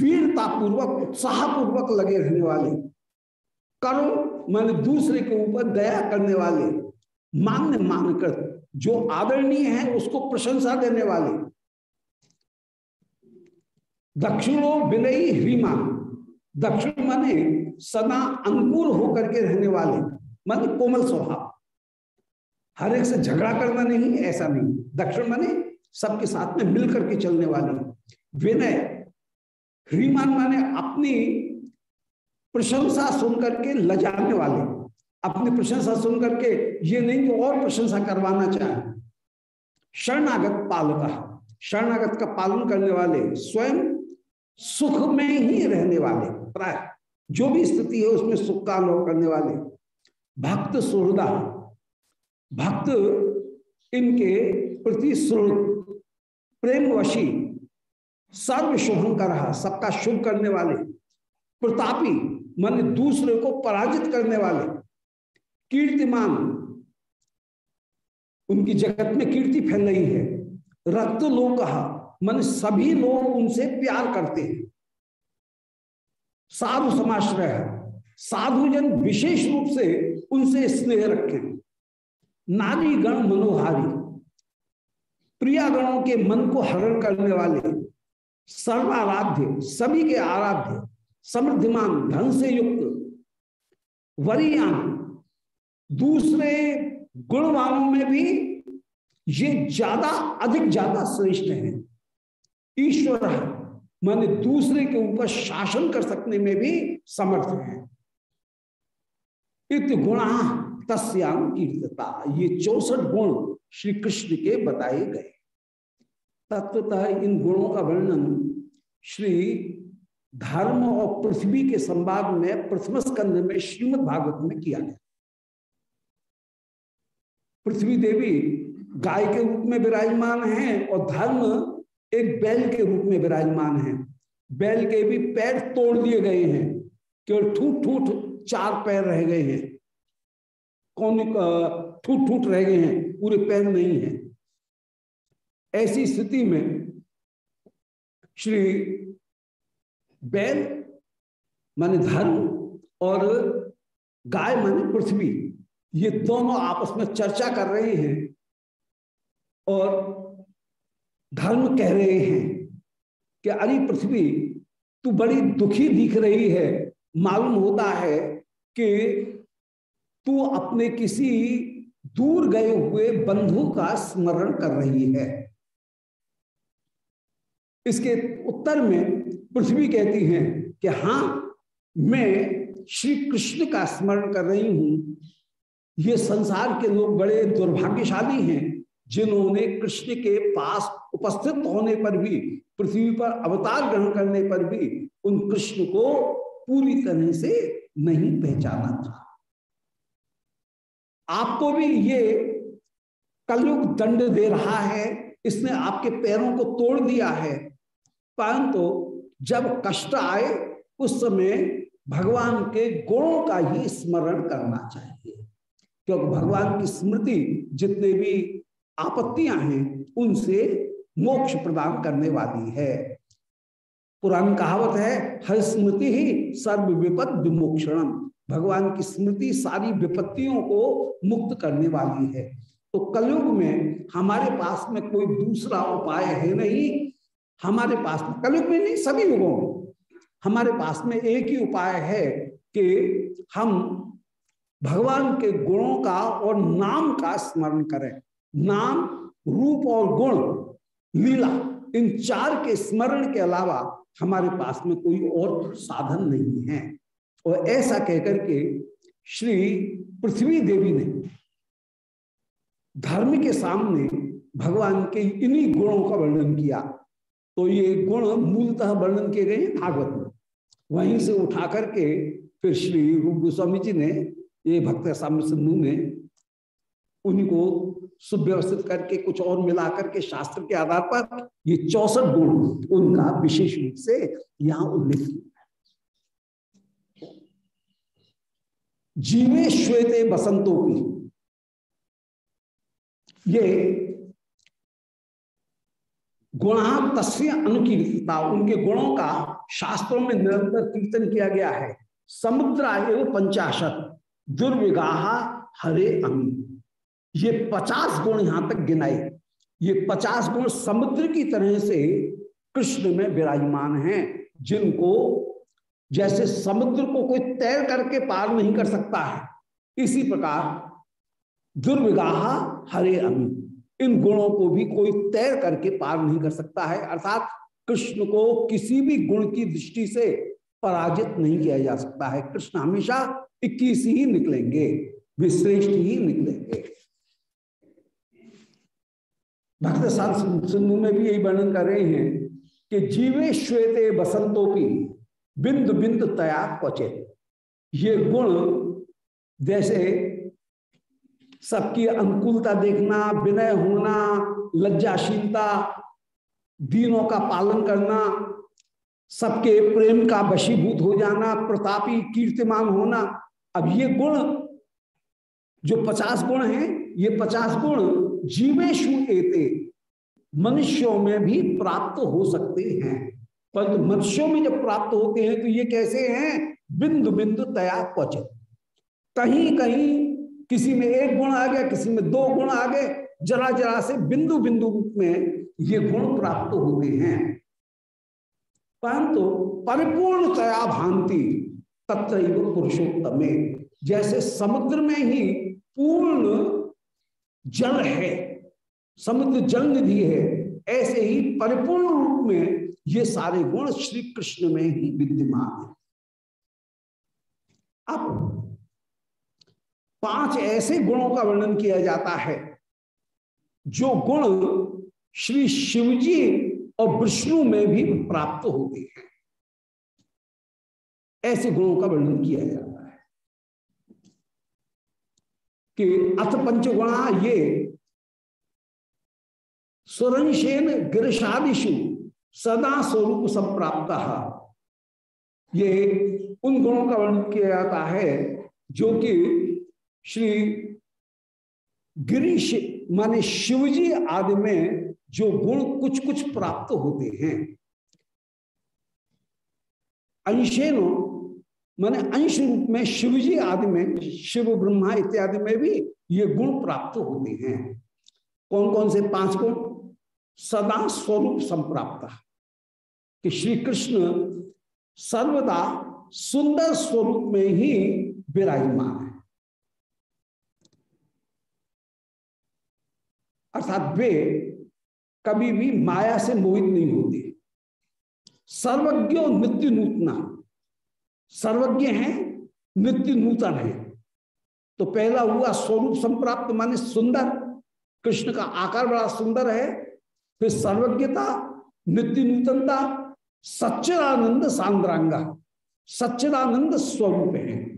वीरता पूर्वक उत्साह पूर्वक लगे रहने वाले। करो माने दूसरे के ऊपर दया करने वाले। मान्य मानकर जो आदरणीय है, उसको प्रशंसा देने वाले। दक्षिणो विनयी ह्रीमा। दक्षिण माने सदा अंकुर होकर के रहने वाले, माने कोमल स्वभाव। हर एक से झगड़ा करना नहीं, ऐसा नहीं। दक्षिण माने सबके साथ में मिलकर के चलने वाले। विनय ह्रीमान माने अपनी प्रशंसा सुन करके लजाने वाले। अपनी प्रशंसा सुन करके ये नहीं कि और प्रशंसा करवाना चाहे। शरणागत पालक। शरणागत का पालन करने वाले स्वयं सुख में ही रहने वाले। प्राय, जो भी स्थिति है, उसमें सुख का अनुभव करने वाले। भक्त सुहृदा, भक्त इनके प्रति सुहृद प्रेमवशी सर्व शुभम कर रहा, सबका शुभ करने वाले। प्रतापी, मन दूसरे को पराजित करने वाले। कीर्तिमान, उनकी जगत में कीर्ति फैल रही है। रक्त लोग कहा मन सभी लोग उनसे प्यार करते हैं। साधु समाश्रय साधुजन विशेष रूप से उनसे स्नेह रखे नारी गण मनोहारी, प्रियागणों के मन को हरण करने वाले, सर्वाराध्य, सभी के आराध्य, समृद्धिमान, धन से युक्त, वरियान, दूसरे गुणवानों में भी ये ज़्यादा, अधिक ज़्यादा श्रेष्ठ है। ईश्वर मान दूसरे के ऊपर शासन कर सकने में भी समर्थ है। इत गुणा तस्याम कीर्तता। ये चौसठ गुण श्री कृष्ण के बताए गए। तत्वतः इन गुणों का वर्णन श्री धर्म और पृथ्वी के संवाद में प्रथम स्कंध में श्रीमद भागवत में किया गया। पृथ्वी देवी गाय के रूप में विराजमान है और धर्म एक बैल के रूप में विराजमान है। बैल के भी पैर तोड़ दिए गए हैं केवल ठूट ठूट चार पैर रह गए हैं। कौन ठूट ठूट रह गए हैं, पूरे पैर नहीं है। ऐसी स्थिति में श्री बैल, माने धर्म और गाय, माने पृथ्वी, ये दोनों आपस में चर्चा कर रहे हैं और धर्म कह रहे हैं कि अरे पृथ्वी, तू बड़ी दुखी दिख रही है। मालूम होता है कि तू अपने किसी दूर गए हुए बंधु का स्मरण कर रही है। इसके उत्तर में पृथ्वी कहती है कि हाँ, मैं श्री कृष्ण का स्मरण कर रही हूँ। ये संसार के लोग बड़े दुर्भाग्यशाली हैं, जिन्होंने कृष्ण के पास उपस्थित होने पर भी, पृथ्वी पर अवतार ग्रहण करने पर भी उन कृष्ण को पूरी तरह से नहीं पहचाना था। आपको भी ये कलयुग दंड दे रहा है, इसने आपके पैरों को तोड़ दिया है। परंतु तो जब कष्ट आए, उस समय भगवान के गुणों का ही स्मरण करना चाहिए। क्योंकि भगवान की स्मृति जितने भी आपत्तियाँ हैं, उनसे मोक्ष प्रदान करने वाली है। पुरानी कहावत है, हर स्मृति ही सर्व विपद विमोक्षण भगवान की स्मृति सारी विपत्तियों को मुक्त करने वाली है। तो कलयुग में हमारे पास में कोई दूसरा उपाय है नहीं। हमारे पास में, कलयुग में नहीं, सभी युगों में। हमारे पास में एक ही उपाय है कि हम भगवान के गुणों का और नाम का स्मरण करें। नाम, रूप और गुण। लीला, इन चार के स्मरण के अलावा हमारे पास में कोई और साधन नहीं है। और ऐसा कहकर के श्री पृथ्वी देवी ने धर्म के सामने भगवान के इन्हीं गुणों का वर्णन किया। तो ये गुण मूलतः वर्णन किए गए भागवत में। वहीं से उठा करके फिर श्री रूप गोस्वामी जी ने, ये भक्त साम्य सिंधु में उन्हीं को सुव्यवस्थित करके, कुछ और मिला करके शास्त्र के आधार पर ये चौसठ गुण उनका विशेष रूप से यहाँ उल्लेख किया जीवे श्वेते बसंतों की ये गुणा तस्य अनुकीर्तिता, उनके गुणों का शास्त्रों में निरंतर कीर्तन किया गया है। समुद्र एवं पंचाशत, दुर्विगाह हरे अंग ये पचास गुण यहाँ तक गिनाए। ये पचास गुण समुद्र की तरह से कृष्ण में विराजमान हैं, जिनको जैसे समुद्र को कोई तैर करके पार नहीं कर सकता है, इसी प्रकार दुर्विगाह हरे अंग इन गुणों को भी कोई तैर करके पार नहीं कर सकता है, अर्थात कृष्ण को किसी भी गुण की दृष्टि से पराजित नहीं किया जा सकता है। कृष्ण हमेशा इक्कीस ही निकलेंगे विश्रेष्ठ ही निकलेंगे। भक्त सिंधु में भी यही वर्णन कर रहे हैं कि जीवे श्वेते बसंतोपी, बिंद बिंद तया पचे। ये गुण जैसे सबकी अनुकूलता देखना, विनय होना, लज्जाशीलता, दीनों का पालन करना, सबके प्रेम का वशीभूत हो जाना, प्रतापी कीर्तिमान होना, अब ये गुण, जो पचास गुण हैं, ये पचास गुण जीवेशु एते मनुष्यों में भी प्राप्त हो सकते हैं। परंतु मनुष्यों में जब प्राप्त होते हैं तो ये कैसे हैं? बिंदु बिंदु तया क्वचित कहीं कहीं किसी में एक गुण आ गया, किसी में दो गुण आ गए, जरा जरा से बिंदु बिंदु में ये गुण प्राप्त होते हैं। परंतु परिपूर्णतया भांति तत्र पुरुषोत्तम, जैसे समुद्र में ही पूर्ण जल है, समुद्र जल निधि है, ऐसे ही परिपूर्ण रूप में ये सारे गुण श्री कृष्ण में ही विद्यमान है। अब पाँच ऐसे गुणों का वर्णन किया जाता है, जो गुण श्री शिवजी और विष्णु में भी प्राप्त होते हैं। ऐसे गुणों का वर्णन किया जाता है। कि अथ पंचगुणा ये सुरंशेन गिरशादिशु सदा स्वरूप संप्राप्त। ये उन गुणों का वर्णन किया जाता है जो कि श्री गिरीश माने शिवजी आदि में जो गुण कुछ कुछ प्राप्त होते हैं। अंशेन माने अंश रूप में शिव जी आदि में, शिव, ब्रह्मा इत्यादि में भी ये गुण प्राप्त होते हैं। कौन कौन से पाँच गुण? सदा स्वरूप संप्राप्त। कि श्री कृष्ण सर्वदा सुंदर स्वरूप में ही विराजमान है। अर्थात वे कभी भी माया से मोहित नहीं होते। सर्वज्ञ नित्य नूतना। सर्वज्ञ हैं, नित्य नूतन है। तो पहला हुआ स्वरूप संप्राप्त, माने सुंदर। कृष्ण का आकार बड़ा सुंदर है, फिर सर्वज्ञता, नित्य नूतनता, सच्चिदानंद सांद्रांगा, सच्चिदानंद स्वरूप है।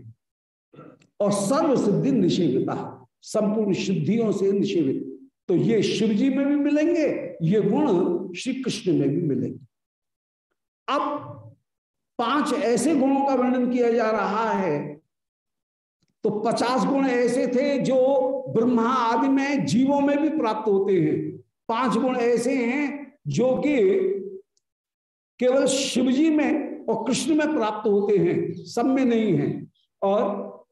और सर्व सिद्धि निषेविता, संपूर्ण सिद्धियों से निषेवित। तो ये शिव जी में भी मिलेंगे, ये गुण श्री कृष्ण में भी मिलेंगे। अब पाँच ऐसे गुणों का वर्णन किया जा रहा है। तो पचास गुण ऐसे थे जो ब्रह्मा आदि में जीवों में भी प्राप्त होते हैं। पाँच गुण ऐसे हैं जो कि केवल शिवजी में और कृष्ण में प्राप्त होते हैं, सब में नहीं है। और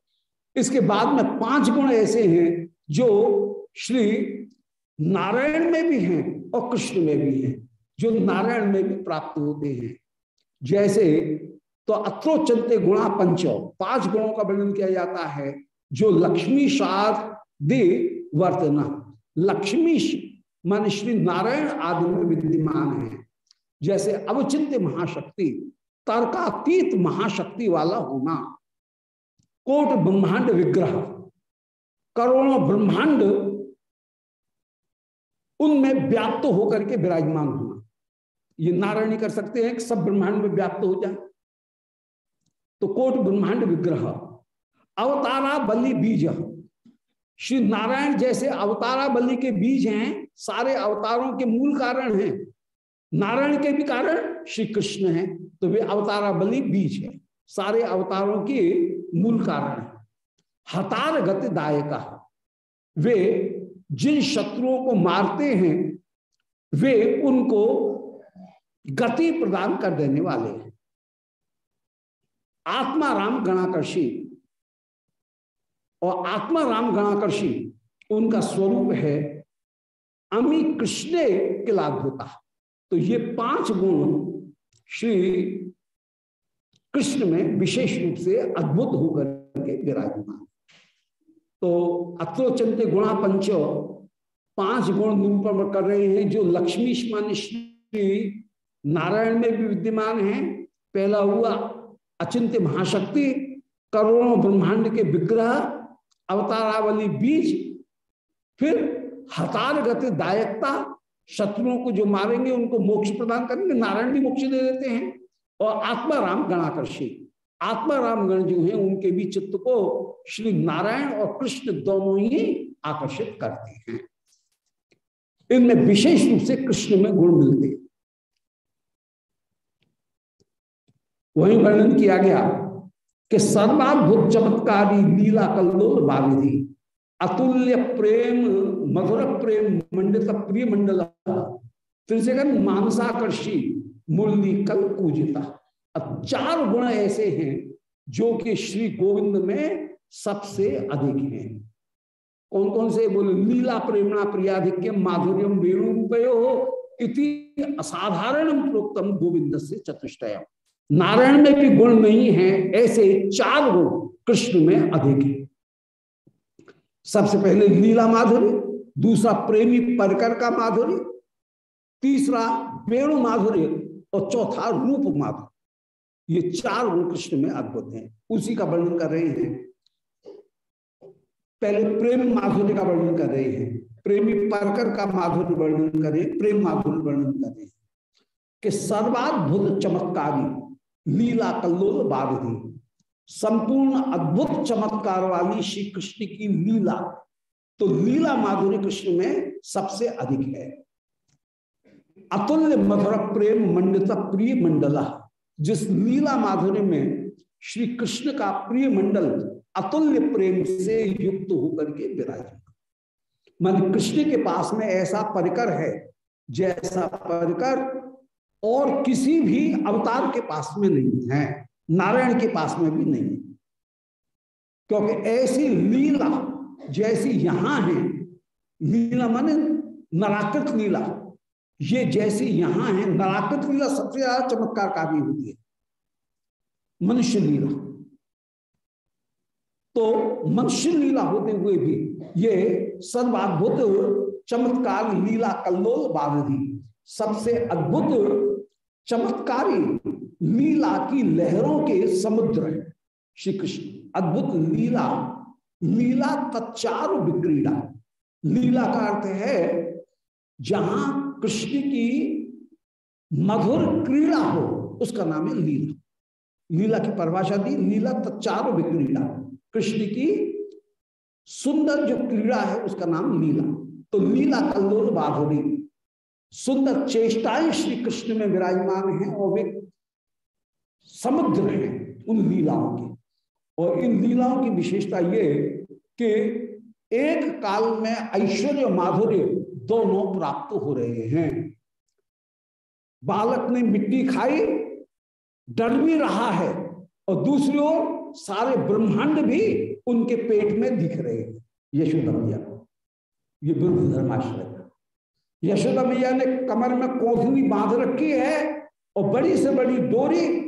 इसके बाद में पाँच गुण ऐसे हैं जो श्री नारायण में भी हैं और कृष्ण में भी हैं, जो नारायण में भी प्राप्त होते हैं। जैसे तो अत्रोचंते गुणा पंच, पाँच गुणों का वर्णन किया जाता है, जो लक्ष्मी शाद दे वर्तना। लक्ष्मी मान श्री नारायण आदि में विद्यमान है। जैसे अवचिंत महाशक्ति, तर्कातीत महाशक्ति वाला होना। कोट ब्रह्मांड विग्रह, करोड़ों ब्रह्मांड उनमें व्याप्त होकर के विराजमान होना। ये नारायण कर सकते हैं कि सब ब्रह्मांड में व्याप्त हो जाए। तो कोट ब्रह्मांड विग्रह, अवतारा बलि बीज। श्री नारायण जैसे अवतारा बलि के बीज हैं, सारे अवतारों के मूल कारण हैं। नारायण के भी कारण श्री कृष्ण हैं तो वे अवतारा बलि बीज है। सारे अवतारों के मूल कारण है। हतार गति दायका। वे जिन शत्रुओं को मारते हैं, वे उनको गति प्रदान कर देने वाले हैं। आत्मा राम गणाकर्षी। और आत्मा राम गणाकर्षी, उनका स्वरूप है अमी कृष्ण किलाद्भुता तो ये पाँच गुण श्री कृष्ण में विशेष रूप से अद्भुत होकर के विराजमान। तो अत्रोचंते गुणा पंच पाँच गुण निरूपण कर रहे हैं, जो लक्ष्मी श्री नारायण में भी विद्यमान है पहला हुआ अचिंत्य महाशक्ति, करोड़ों ब्रह्मांड के विग्रह, अवतारावली बीज, फिर हतार गति दायकता शत्रुओं को जो मारेंगे उनको मोक्ष प्रदान करेंगे, नारायण भी मोक्ष दे देते हैं। और आत्मा आत्माराम गणाकर्षी, आत्माराम गण जो है, उनके भी चित्त को श्री नारायण और कृष्ण दोनों ही आकर्षित करते हैं। इनमें विशेष रूप से कृष्ण में गुण मिलते वही वर्णन किया गया कि सर्वाद्भुत चमत्कारी लीला कल्लोल बाविधि अतुल्य प्रेम, मधुर प्रेम, मंडित प्रिय मंडल त्रिजगन मानसाकर्षी मुरली कल पूजिता अब चार गुण ऐसे हैं जो कि श्री गोविंद में सबसे अधिक हैं। कौन कौन से? बोले, लीला प्रेमणा प्रियाधिक्य माधुर्यम वेणु इति असाधारण प्रोक्तम गोविंद से चतुष्टय नारायण में भी गुण नहीं है, ऐसे चार गुण कृष्ण में अधिक है। सबसे पहले लीला माधुरी, दूसरा प्रेमी परकर का माधुरी, तीसरा वेणु माधुर्य और चौथा रूप माधुर्य ये चार गुण कृष्ण में अद्भुत हैं। उसी का वर्णन कर रहे हैं। पहले प्रेम माधुर्य का वर्णन कर रहे हैं। प्रेमी परकर का माधुर्य वर्णन करे प्रेम माधुर्य वर्णन करे कि सर्वाद्भुत चमत्कारी लीला कल्लोल बारही संपूर्ण अद्भुत चमत्कार वाली श्री कृष्ण की लीला। तो लीला माधुर्य कृष्ण में सबसे अधिक है। अतुल्य मधुर प्रेम मंडित प्रिय मंडला। जिस लीला माधुर्य में श्री कृष्ण का प्रिय मंडल अतुल्य प्रेम से युक्त होकर के विराज मन कृष्ण के पास में ऐसा परिकर है, जैसा परिकर और किसी भी अवतार के पास में नहीं है, नारायण के पास में भी नहीं क्योंकि ऐसी लीला जैसी यहाँ है, लीला माने नराकृत लीला, ये जैसी यहाँ है, नराकृत लीला सबसे ज़्यादा चमत्कार का भी होती है। मनुष्य लीला। तो मनुष्य लीला होते हुए भी ये सर्वाद्भुत चमत्कार लीला कल्लोल बारधी सबसे अद्भुत चमत्कारी लीला की लहरों के समुद्र है। श्री कृष्ण अद्भुत लीला लीला तच्चार विक्रीड़ा। लीला का अर्थ है जहाँ कृष्ण की मधुर क्रीड़ा हो, उसका नाम है लीला। लीला की परिभाषा दी, लीला तच्चार विक्रीड़ा। कृष्ण की सुंदर जो क्रीड़ा है, उसका नाम लीला। तो लीला कल्लोल बाधुरी सुंदर चेष्टाएँ श्री कृष्ण में विराजमान है और वे समुद्र है उन लीलाओं की। और इन लीलाओं की विशेषता ये कि एक काल में ऐश्वर्य माधुर्य दोनों प्राप्त हो रहे हैं। बालक ने मिट्टी खाई डर भी रहा है और दूसरी ओर सारे ब्रह्मांड भी उनके पेट में दिख रहे हैं। मैया ये वृद्ध धर्माश्रय यशोदा मैया ने कमर में कोथनी बाँध रखी है और बड़ी से बड़ी डोरी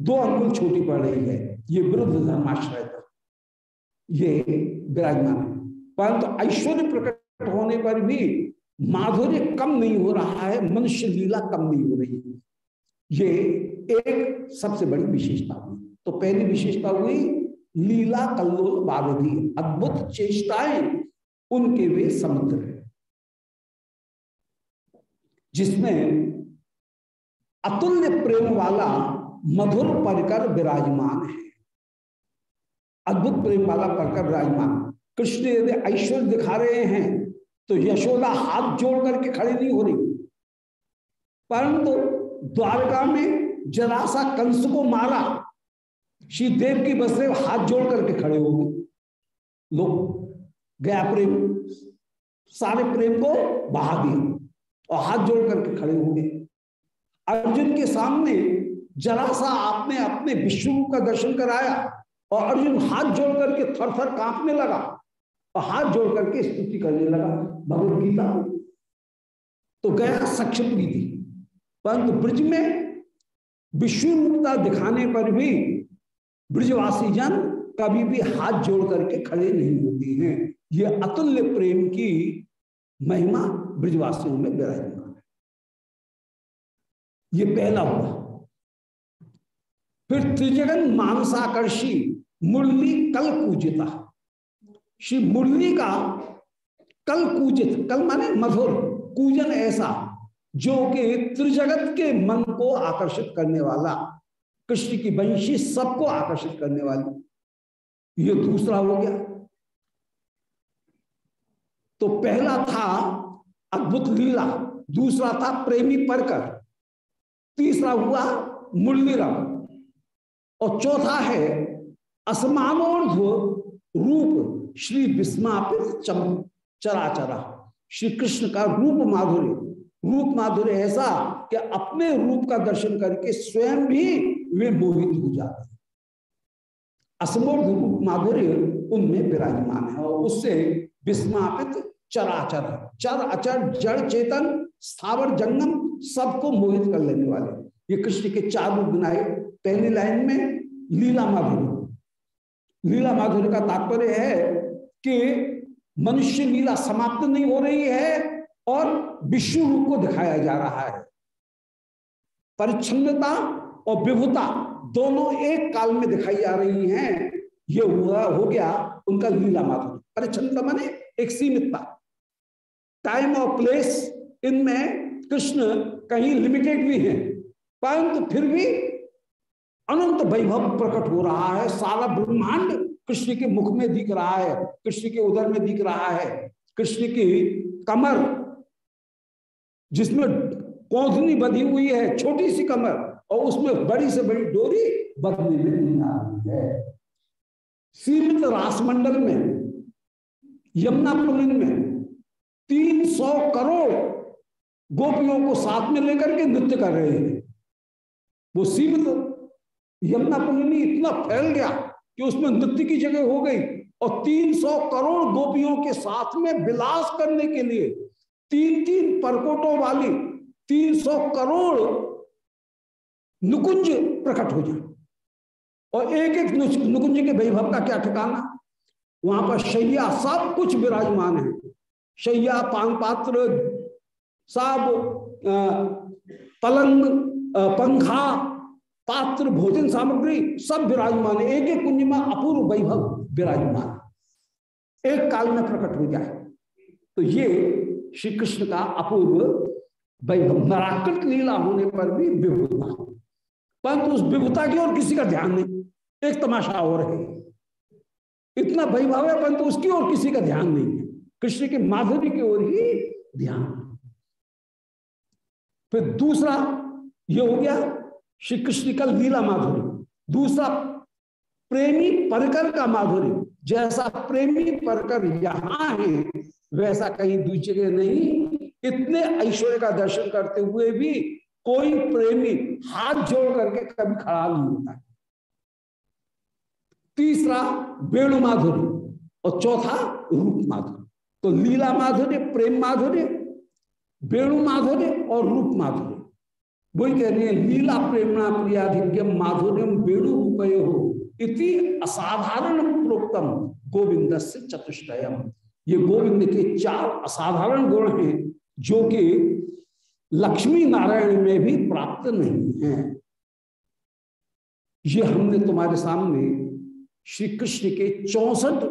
दो अंगुल छोटी पड़ रही है। ये वृद्ध धर्माश्रय था। ये विराजमान है। परंतु ऐश्वर्य प्रकट होने पर भी माधुर्य कम नहीं हो रहा है, मनुष्य लीला कम नहीं हो रही है। ये एक सबसे बड़ी विशेषता हुई। तो पहली विशेषता हुई, लीला कल्लोल बारधी अद्भुत चेष्टाएँ, उनके वे समुद्र जिसमें अतुल्य प्रेम वाला मधुर परकर विराजमान है। अद्भुत प्रेम वाला परकर विराजमान। कृष्ण यदि ऐश्वर्य दिखा रहे हैं तो यशोदा हाथ जोड़ करके खड़े नहीं हो रही। परंतु द्वारका में जरासा कंस को मारा श्री देव की बस हाथ जोड़ करके खड़े हो गए। लोग गया प्रेम, सारे प्रेम को बहा दिया और हाथ जोड़ करके खड़े होंगे। अर्जुन के सामने जरा सा आपने अपने विष्णु का दर्शन कराया और अर्जुन हाथ जोड़ करके थर थर कांपने लगा और हाथ जोड़ करके स्तुति करने लगा, भगवत गीता तो गया सक्षम थी परंतु ब्रज में विष्णु मुक्ता दिखाने पर भी ब्रजवासी जन कभी भी हाथ जोड़ करके खड़े नहीं होते हैं। ये अतुल्य प्रेम की महिमा ब्रजवासियों में विराजमान है ये पहला हुआ। फिर त्रिजगन मानसाकर्षी मुरली कल पूजिता श्री मुरली का कल पूजित कल माने मधुर पूजन ऐसा, जो कि त्रिजगत के मन को आकर्षित करने वाला, कृष्ण की वंशी सबको आकर्षित करने वाली। ये दूसरा हो गया। तो पहला था अद्भुत लीला, दूसरा था प्रेमी परकर तीसरा हुआ मुरलीराम और चौथा है असमानोर्ध रूप श्री विस्मापित चम चराचरा। श्री कृष्ण का रूप माधुर्य रूप माधुर्य ऐसा कि अपने रूप का दर्शन करके स्वयं भी वे मोहित हो जाते हैं। असमोर्ध रूप माधुर्य उनमें विराजमान है और उससे विस्मापित चराचर चर अचर, जड़ चेतन, स्थावर जंगम, सबको मोहित कर लेने वाले। ये कृष्ण के चार रूप बनाए। पहली लाइन में लीला माधुर्य लीला माधुर्य का तात्पर्य है कि मनुष्य लीला समाप्त नहीं हो रही है और विश्व रूप को दिखाया जा रहा है। परिच्छन्नता और विभुता दोनों एक काल में दिखाई जा रही हैं। ये हुआ, हो गया उनका लीला माधुर्य परिच्छन्नता माने एक सीमितता। टाइम और प्लेस इनमें कृष्ण कहीं लिमिटेड भी है। परंतु फिर भी अनंत वैभव प्रकट हो रहा है। सारा ब्रह्मांड कृष्ण के मुख में दिख रहा है, कृष्ण के उदर में दिख रहा है। कृष्ण की कमर जिसमें कौधनी बधी हुई है, छोटी सी कमर, और उसमें बड़ी से बड़ी डोरी बदने में नहीं आ रही है। सीमित रासमंडल में यमुना पुलिन में तीन सौ करोड़ गोपियों को साथ में लेकर के नृत्य कर रहे हैं। वो सीमित यमुना पुलिनी इतना फैल गया कि उसमें नृत्य की जगह हो गई और 300 करोड़ गोपियों के साथ में विलास करने के लिए तीन तीन परकोटों वाली 300 करोड़ नुकुंज प्रकट हो जाए। और एक एक नुकुंज के वैभव का क्या ठिकाना? वहाँ पर शैया सब कुछ विराजमान है। शैया पान पात्र, सब पलंग पंखा, पात्र, भोजन सामग्री, सब विराजमान एक एक कुंज में अपूर्व वैभव विराजमान। एक काल में प्रकट हो जाए तो ये श्री कृष्ण का अपूर्व वैभव नराकृत लीला होने पर भी विभुता। परंतु उस विभुता की ओर किसी का ध्यान नहीं, एक तमाशा और है। इतना वैभव है, परंतु उसकी ओर किसी का ध्यान नहीं कृष्ण के माधुरी की ओर ही ध्यान। फिर दूसरा ये हो गया श्री कृष्ण का लीला माधुरी दूसरा प्रेमी परकर का माधुरी जैसा प्रेमी परकर यहाँ है, वैसा कहीं दूसरे जगह नहीं। इतने ऐश्वर्य का दर्शन करते हुए भी कोई प्रेमी हाथ जोड़ करके कभी खड़ा नहीं होता। है तीसरा वेणु माधुरी और चौथा रूप माधुरी तो लीला माधुर्य, प्रेम माधुर्य, वेणु माधुर्य और रूप माधुर्य। वही कह रही है, लीला प्रेमणा प्रियाधिक्यम माधुर्यम वेणु हो इति असाधारण प्रोक्तम गोविंद से चतुष्टयम। ये गोविंद के चार असाधारण गुण हैं, जो कि लक्ष्मी नारायण में भी प्राप्त नहीं है। ये हमने तुम्हारे सामने श्री कृष्ण के चौसठ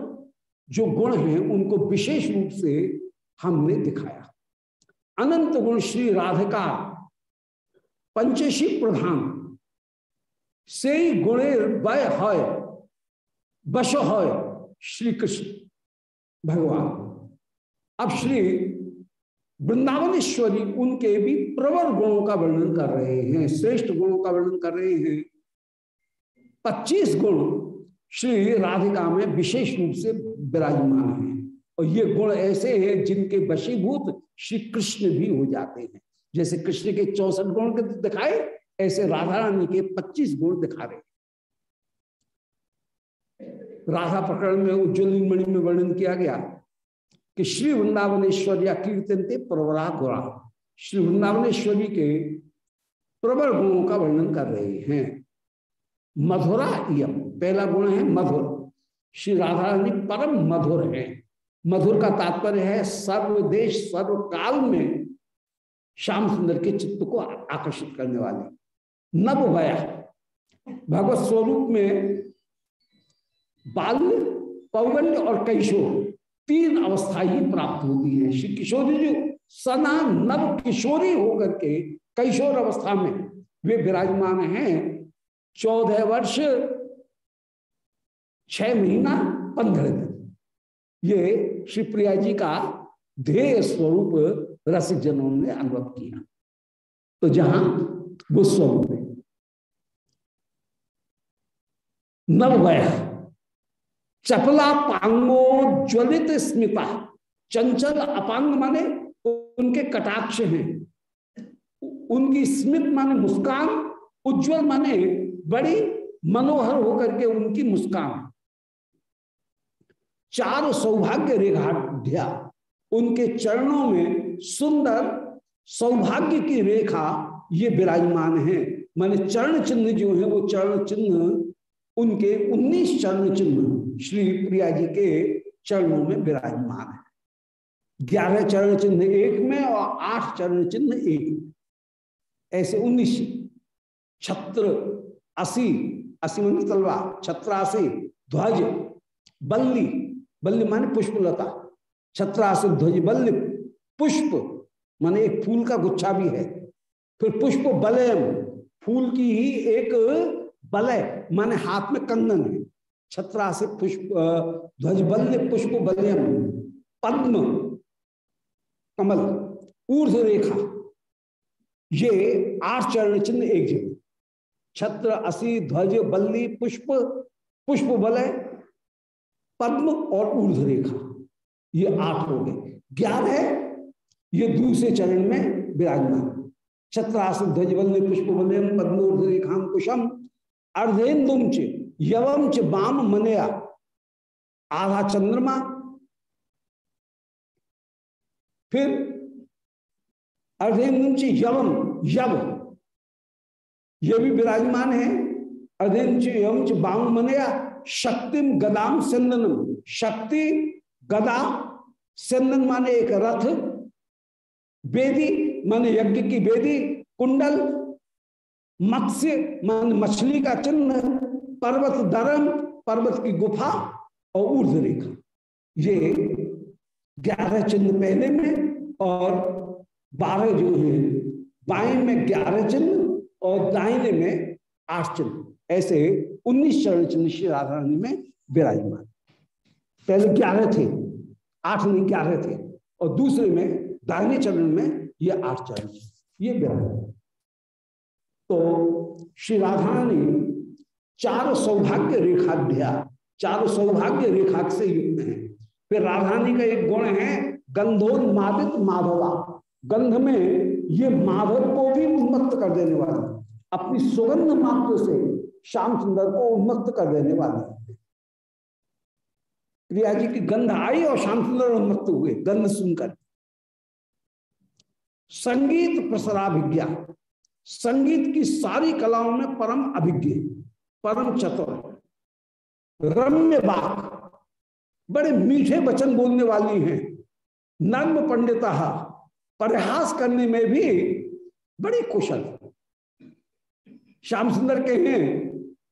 जो गुण हैं, उनको विशेष रूप से हमने दिखाया। अनंत गुण श्री राधिका, पंचशी प्रधान। से गुणे वय है वश है श्री कृष्ण भगवान। अब श्री वृंदावनेश्वरी, उनके भी प्रवर गुणों का वर्णन कर रहे हैं, श्रेष्ठ गुणों का वर्णन कर रहे हैं। पच्चीस गुण श्री राधिका में विशेष रूप से विराजमान हैं। और ये गुण ऐसे हैं जिनके वशीभूत श्री कृष्ण भी हो जाते हैं। जैसे कृष्ण के चौसठ गुण दिखाए, ऐसे राधा रानी के पच्चीस गुण दिखा रहे राधा प्रकरण में उज्ज्वल मणि में वर्णन किया गया कि श्री वृंदावनेश्वर या कीर्तन थे प्रवरा गुणा। श्री वृंदावनेश्वरी के प्रबल गुणों का वर्णन कर रहे हैं। मधुरा यम पहला गुण है मधुर। श्री राधा रानी परम मधुर है। मधुर का तात्पर्य है सर्वदेश सर्वकाल में श्याम सुंदर के चित्त को आकर्षित करने वाले। नव वया भगवत स्वरूप में बाल्य पौगंड और कैशोर तीन अवस्था ही प्राप्त होती है। श्री किशोरी जी सना नव किशोरी होकर के कैशोर अवस्था में वे विराजमान हैं। चौदह वर्ष छह महीना पंद्रह दिन ये श्री प्रिया जी का ध्येय स्वरूप रसिक जनों ने अनुभव किया। तो जहाँ वो स्वरूप है नववय चपला पांगो ज्वलित स्मिता, चंचल अपांग माने उनके कटाक्ष हैं। उनकी स्मित माने मुस्कान, उज्जवल माने बड़ी मनोहर होकर के उनकी मुस्कान। चार सौभाग्य रेखा उनके चरणों में सुंदर सौभाग्य की रेखा ये विराजमान है। माने चरण चिन्ह जो है, वो चरण चिन्ह उनके 19 चरण चिन्ह श्री प्रिया जी के चरणों में विराजमान है। ग्यारह चरण चिन्ह एक में और आठ चरण चिन्ह एक ऐसे उन्नीस, छत्र असी असी मन तलवार, छत्रासी, ध्वज, बल्ली बल्ली माने पुष्पलता छत्रासी ध्वज, बल्ली पुष्प, माने एक फूल का गुच्छा भी है। फिर पुष्प बलयम फूल की ही एक बलय, माने हाथ में कंगन है। छत्रा से पुष्प ध्वज बल्य पुष्प बलयम, पद्म, कमल ऊर्ध रेखा ये आठ चरण चिन्ह एक जगह। छत्र, असी, ध्वज, बल्ली, पुष्प पुष्प बलय पद्म और ऊर्ध रेखा। ये आठ हो गए। ग्यारह ये दूसरे चरण में विराजमान। छत्रास ध्वज बल्ले पुष्प बल्ले पद्म ऊर्ध रेखा कुशम अर्धेन्दुम च यवम च बाम मनया आधा चंद्रमा। फिर अर्धेन्दुम च यवम यव। ये भी विराजमान है। अर्धेन यम च बाम मनया शक्तिम गदाम संदनम शक्ति, गदा संदन माने एक रथ वेदी माने यज्ञ की वेदी कुंडल, मत्स्य मान मछली का चिन्ह, पर्वत दरम पर्वत की गुफा और ऊर्ध रेखा ये ग्यारह चिन्ह पहले में और बारह जो है, बाएँ में ग्यारह चिन्ह और दाहिने में आठ चिन्ह। ऐसे उन्नीस चरण चिन्ह श्री राधा रानी में विराजमान। पहले ग्यारह थे, आठ नहीं, ग्यारह थे, और दूसरे में दाहिने चरण में ये आठ चरण ये विराजमान। तो श्री राधा चार सौभाग्य रेखाध्या चार सौभाग्य रेखा से युक्त है। फिर राधानी का एक गुण है गंधोन्मादित माधवा। गंध में ये माधव को भी उन्मत्त कर देने वाले अपनी सुगंध मात्र से श्याम सुंदर को उन्मत्त कर देने वाले प्रिया जी की गंध आई और श्याम सुंदर उन्मत्त हुए, गंध सुनकर। संगीत प्रसराभिज्ञा। संगीत की सारी कलाओं में परम अभिज्ञ, परम चतुर, रम्य बात बड़े मीठे वचन बोलने वाली हैं। नर्म पंडिता, परिहास करने में भी बड़ी कुशल। श्याम सुंदर कहें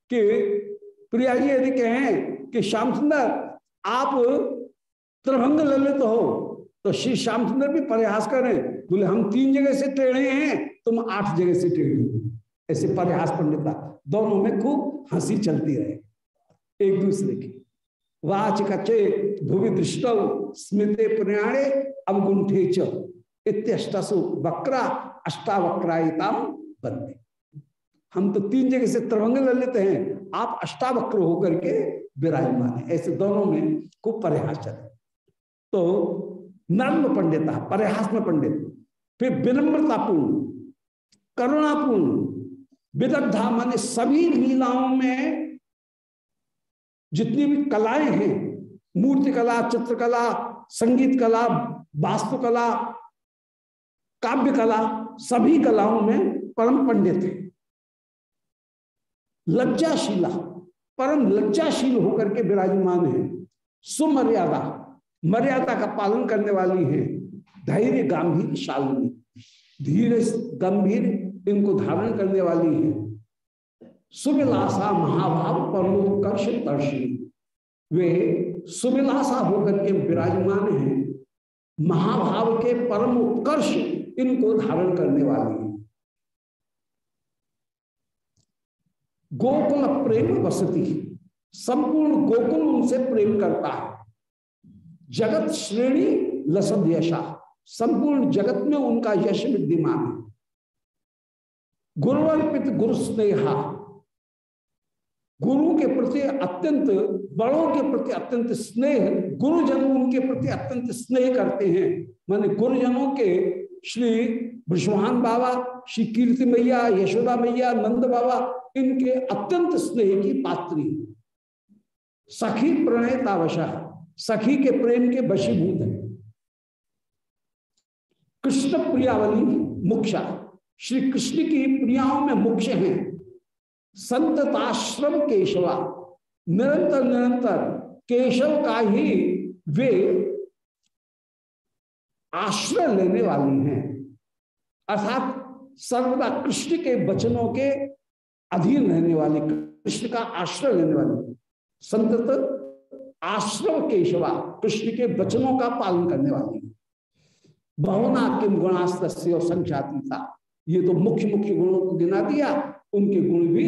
कि प्रिया जी यदि कहें कि श्याम सुंदर, आप त्रिभंग ललित हो तो श्री श्याम सुंदर भी परिहास करें। बोले, हम तीन जगह से टेढ़े हैं, तुम आठ जगह से टेढ़े हो। ऐसे परिहास पंडिता, दोनों में खूब हँसी चलती रहे। एक दूसरे की, वाच कचे भूवि दृष्ट, स्मृति प्रयाणे अवगुंठे चष्टसु वक्रा, अष्टावक्रायिता बनते हम तो तीन जगह से त्रिभंग लेते हैं। आप अष्टावक्र होकर के विराजमान है। ऐसे दोनों में को परिहास चले तो नर्म पंडिता, परिहास में पंडित, फिर विनम्रतापूर्ण, करुणापूर्ण, विदग्धा, माने सभी लीलाओं में जितनी भी कलाएँ हैं, मूर्ति कला, चित्रकला, संगीत कला, वास्तुकला, काव्य कला, सभी कलाओं में परम पंडित है। लज्जाशीला, परम लज्जाशील होकर के विराजमान है। सुमर्यादा, मर्यादा का पालन करने वाली है। धैर्य गंभीर शालिनी, धीरे गंभीर इनको धारण करने वाली है। सुविलासा महाभाव परमोत्कर्ष दर्शी वे सुविलासा होकर के विराजमान है। महाभाव के परम उत्कर्ष इनको धारण करने वाली है। गोकुल प्रेम वसती संपूर्ण गोकुल उनसे प्रेम करता है। जगत श्रेणी लसद यशा। संपूर्ण जगत में उनका यश विद्यमान है। गुरुवर्पित गुरु स्नेहा गुरु के प्रति अत्यंत, बड़ों के प्रति अत्यंत स्नेह, गुरुजन उनके प्रति अत्यंत स्नेह करते हैं। माने गुरुजनों के श्री ब्रष्मान बाबा, श्री कीर्ति मैया, यशोदा मैया, नंद बाबा इनके अत्यंत स्नेह की पात्री। सखी प्रणयतावशा सखी के प्रेम के वशीभूत है। कृष्ण प्रियावली मुख्या, श्री कृष्ण की प्रियाओं में मुख्य है। संतताश्रम केशवा, निरंतर निरंतर केशव का ही वे आश्रय लेने वाली हैं। अर्थात सर्वदा कृष्ण के वचनों के अधीन रहने वाली, कृष्ण का आश्रय लेने वाली। संतत आश्रम केशवा कृष्ण के वचनों का पालन करने वाली। बहुना किम गुणास्त और संख्याती था ये तो मुख्य मुख्य गुणों को गिना दिया। उनके गुण भी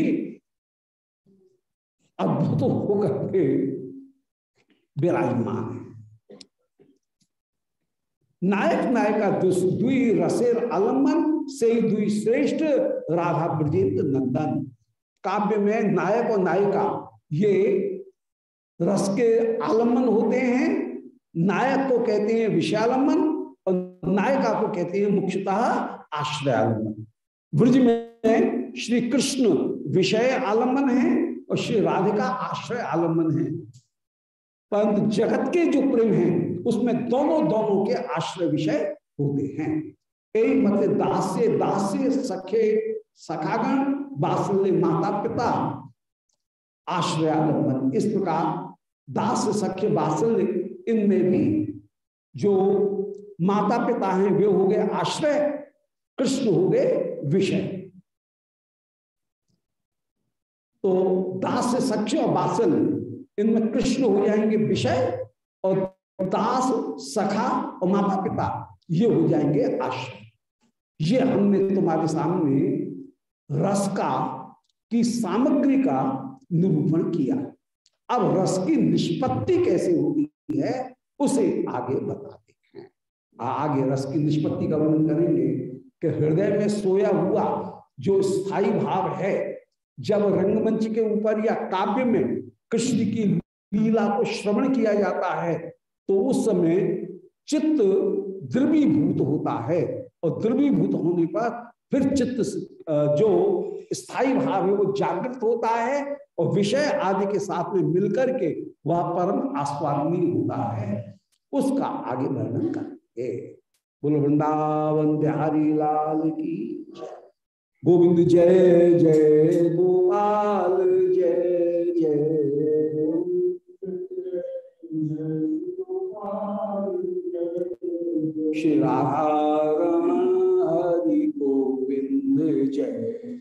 अद्भुत होकर के विराजमान है। नायक नायिका दुई रसेर आलंबन से दुई श्रेष्ठ राधा ब्रजेंद्र नंदन। काव्य में नायक और नायिका, ये रस के आलंबन होते हैं। नायक को कहते हैं विषयालंबन और नायिका को कहते हैं मुख्यतः आश्रय आलंबन ब्रज में श्री कृष्ण विषय आलंबन है और श्री राधिका आश्रय आलंबन है। परंतु जगत के जो प्रेम है, उसमें दोनों दोनों के आश्रय विषय होते हैं। एक मत दास्य दास्य सखे, सखागण बासल्य माता, पिता, आश्रय आलंबन इस प्रकार दास सख्य बासल्य इनमें भी जो माता, पिता हैं, वे हो गए आश्रय, कृष्ण हो गए विषय। तो दास सख्य और बासल इनमें कृष्ण हो जाएँगे विषय और दास, सखा और माता, पिता, ये हो जाएँगे आश्रय। ये हमने तुम्हारे सामने रस का की सामग्री का निरूपण किया। अब रस की निष्पत्ति कैसे होती है, उसे आगे बताते हैं। आगे रस की निष्पत्ति का वर्णन करेंगे कि हृदय में सोया हुआ जो स्थायी भाव है, जब रंगमंच के ऊपर या काव्य में कृष्ण की लीला को श्रवण किया जाता है तो उस समय चित्त द्रवीभूत होता है। और द्रवीभूत होने पर फिर चित्त जो स्थायी भाव है, वो जागृत होता है और विषय आदि के साथ में मिलकर के वह परम आस्वादनीय होता है। उसका आगे वर्णन करेंगे। बोलो, वृंदावन बिहारी लाल की गोविंद जय जय गोपाल, जय जय। श्री राधा जय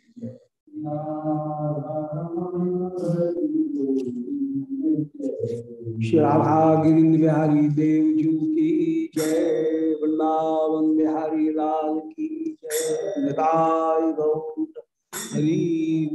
श्री राधा गिरिंद बिहारी देव जू की जय। वृंदावन बिहारी लाल की जय। निताय हरि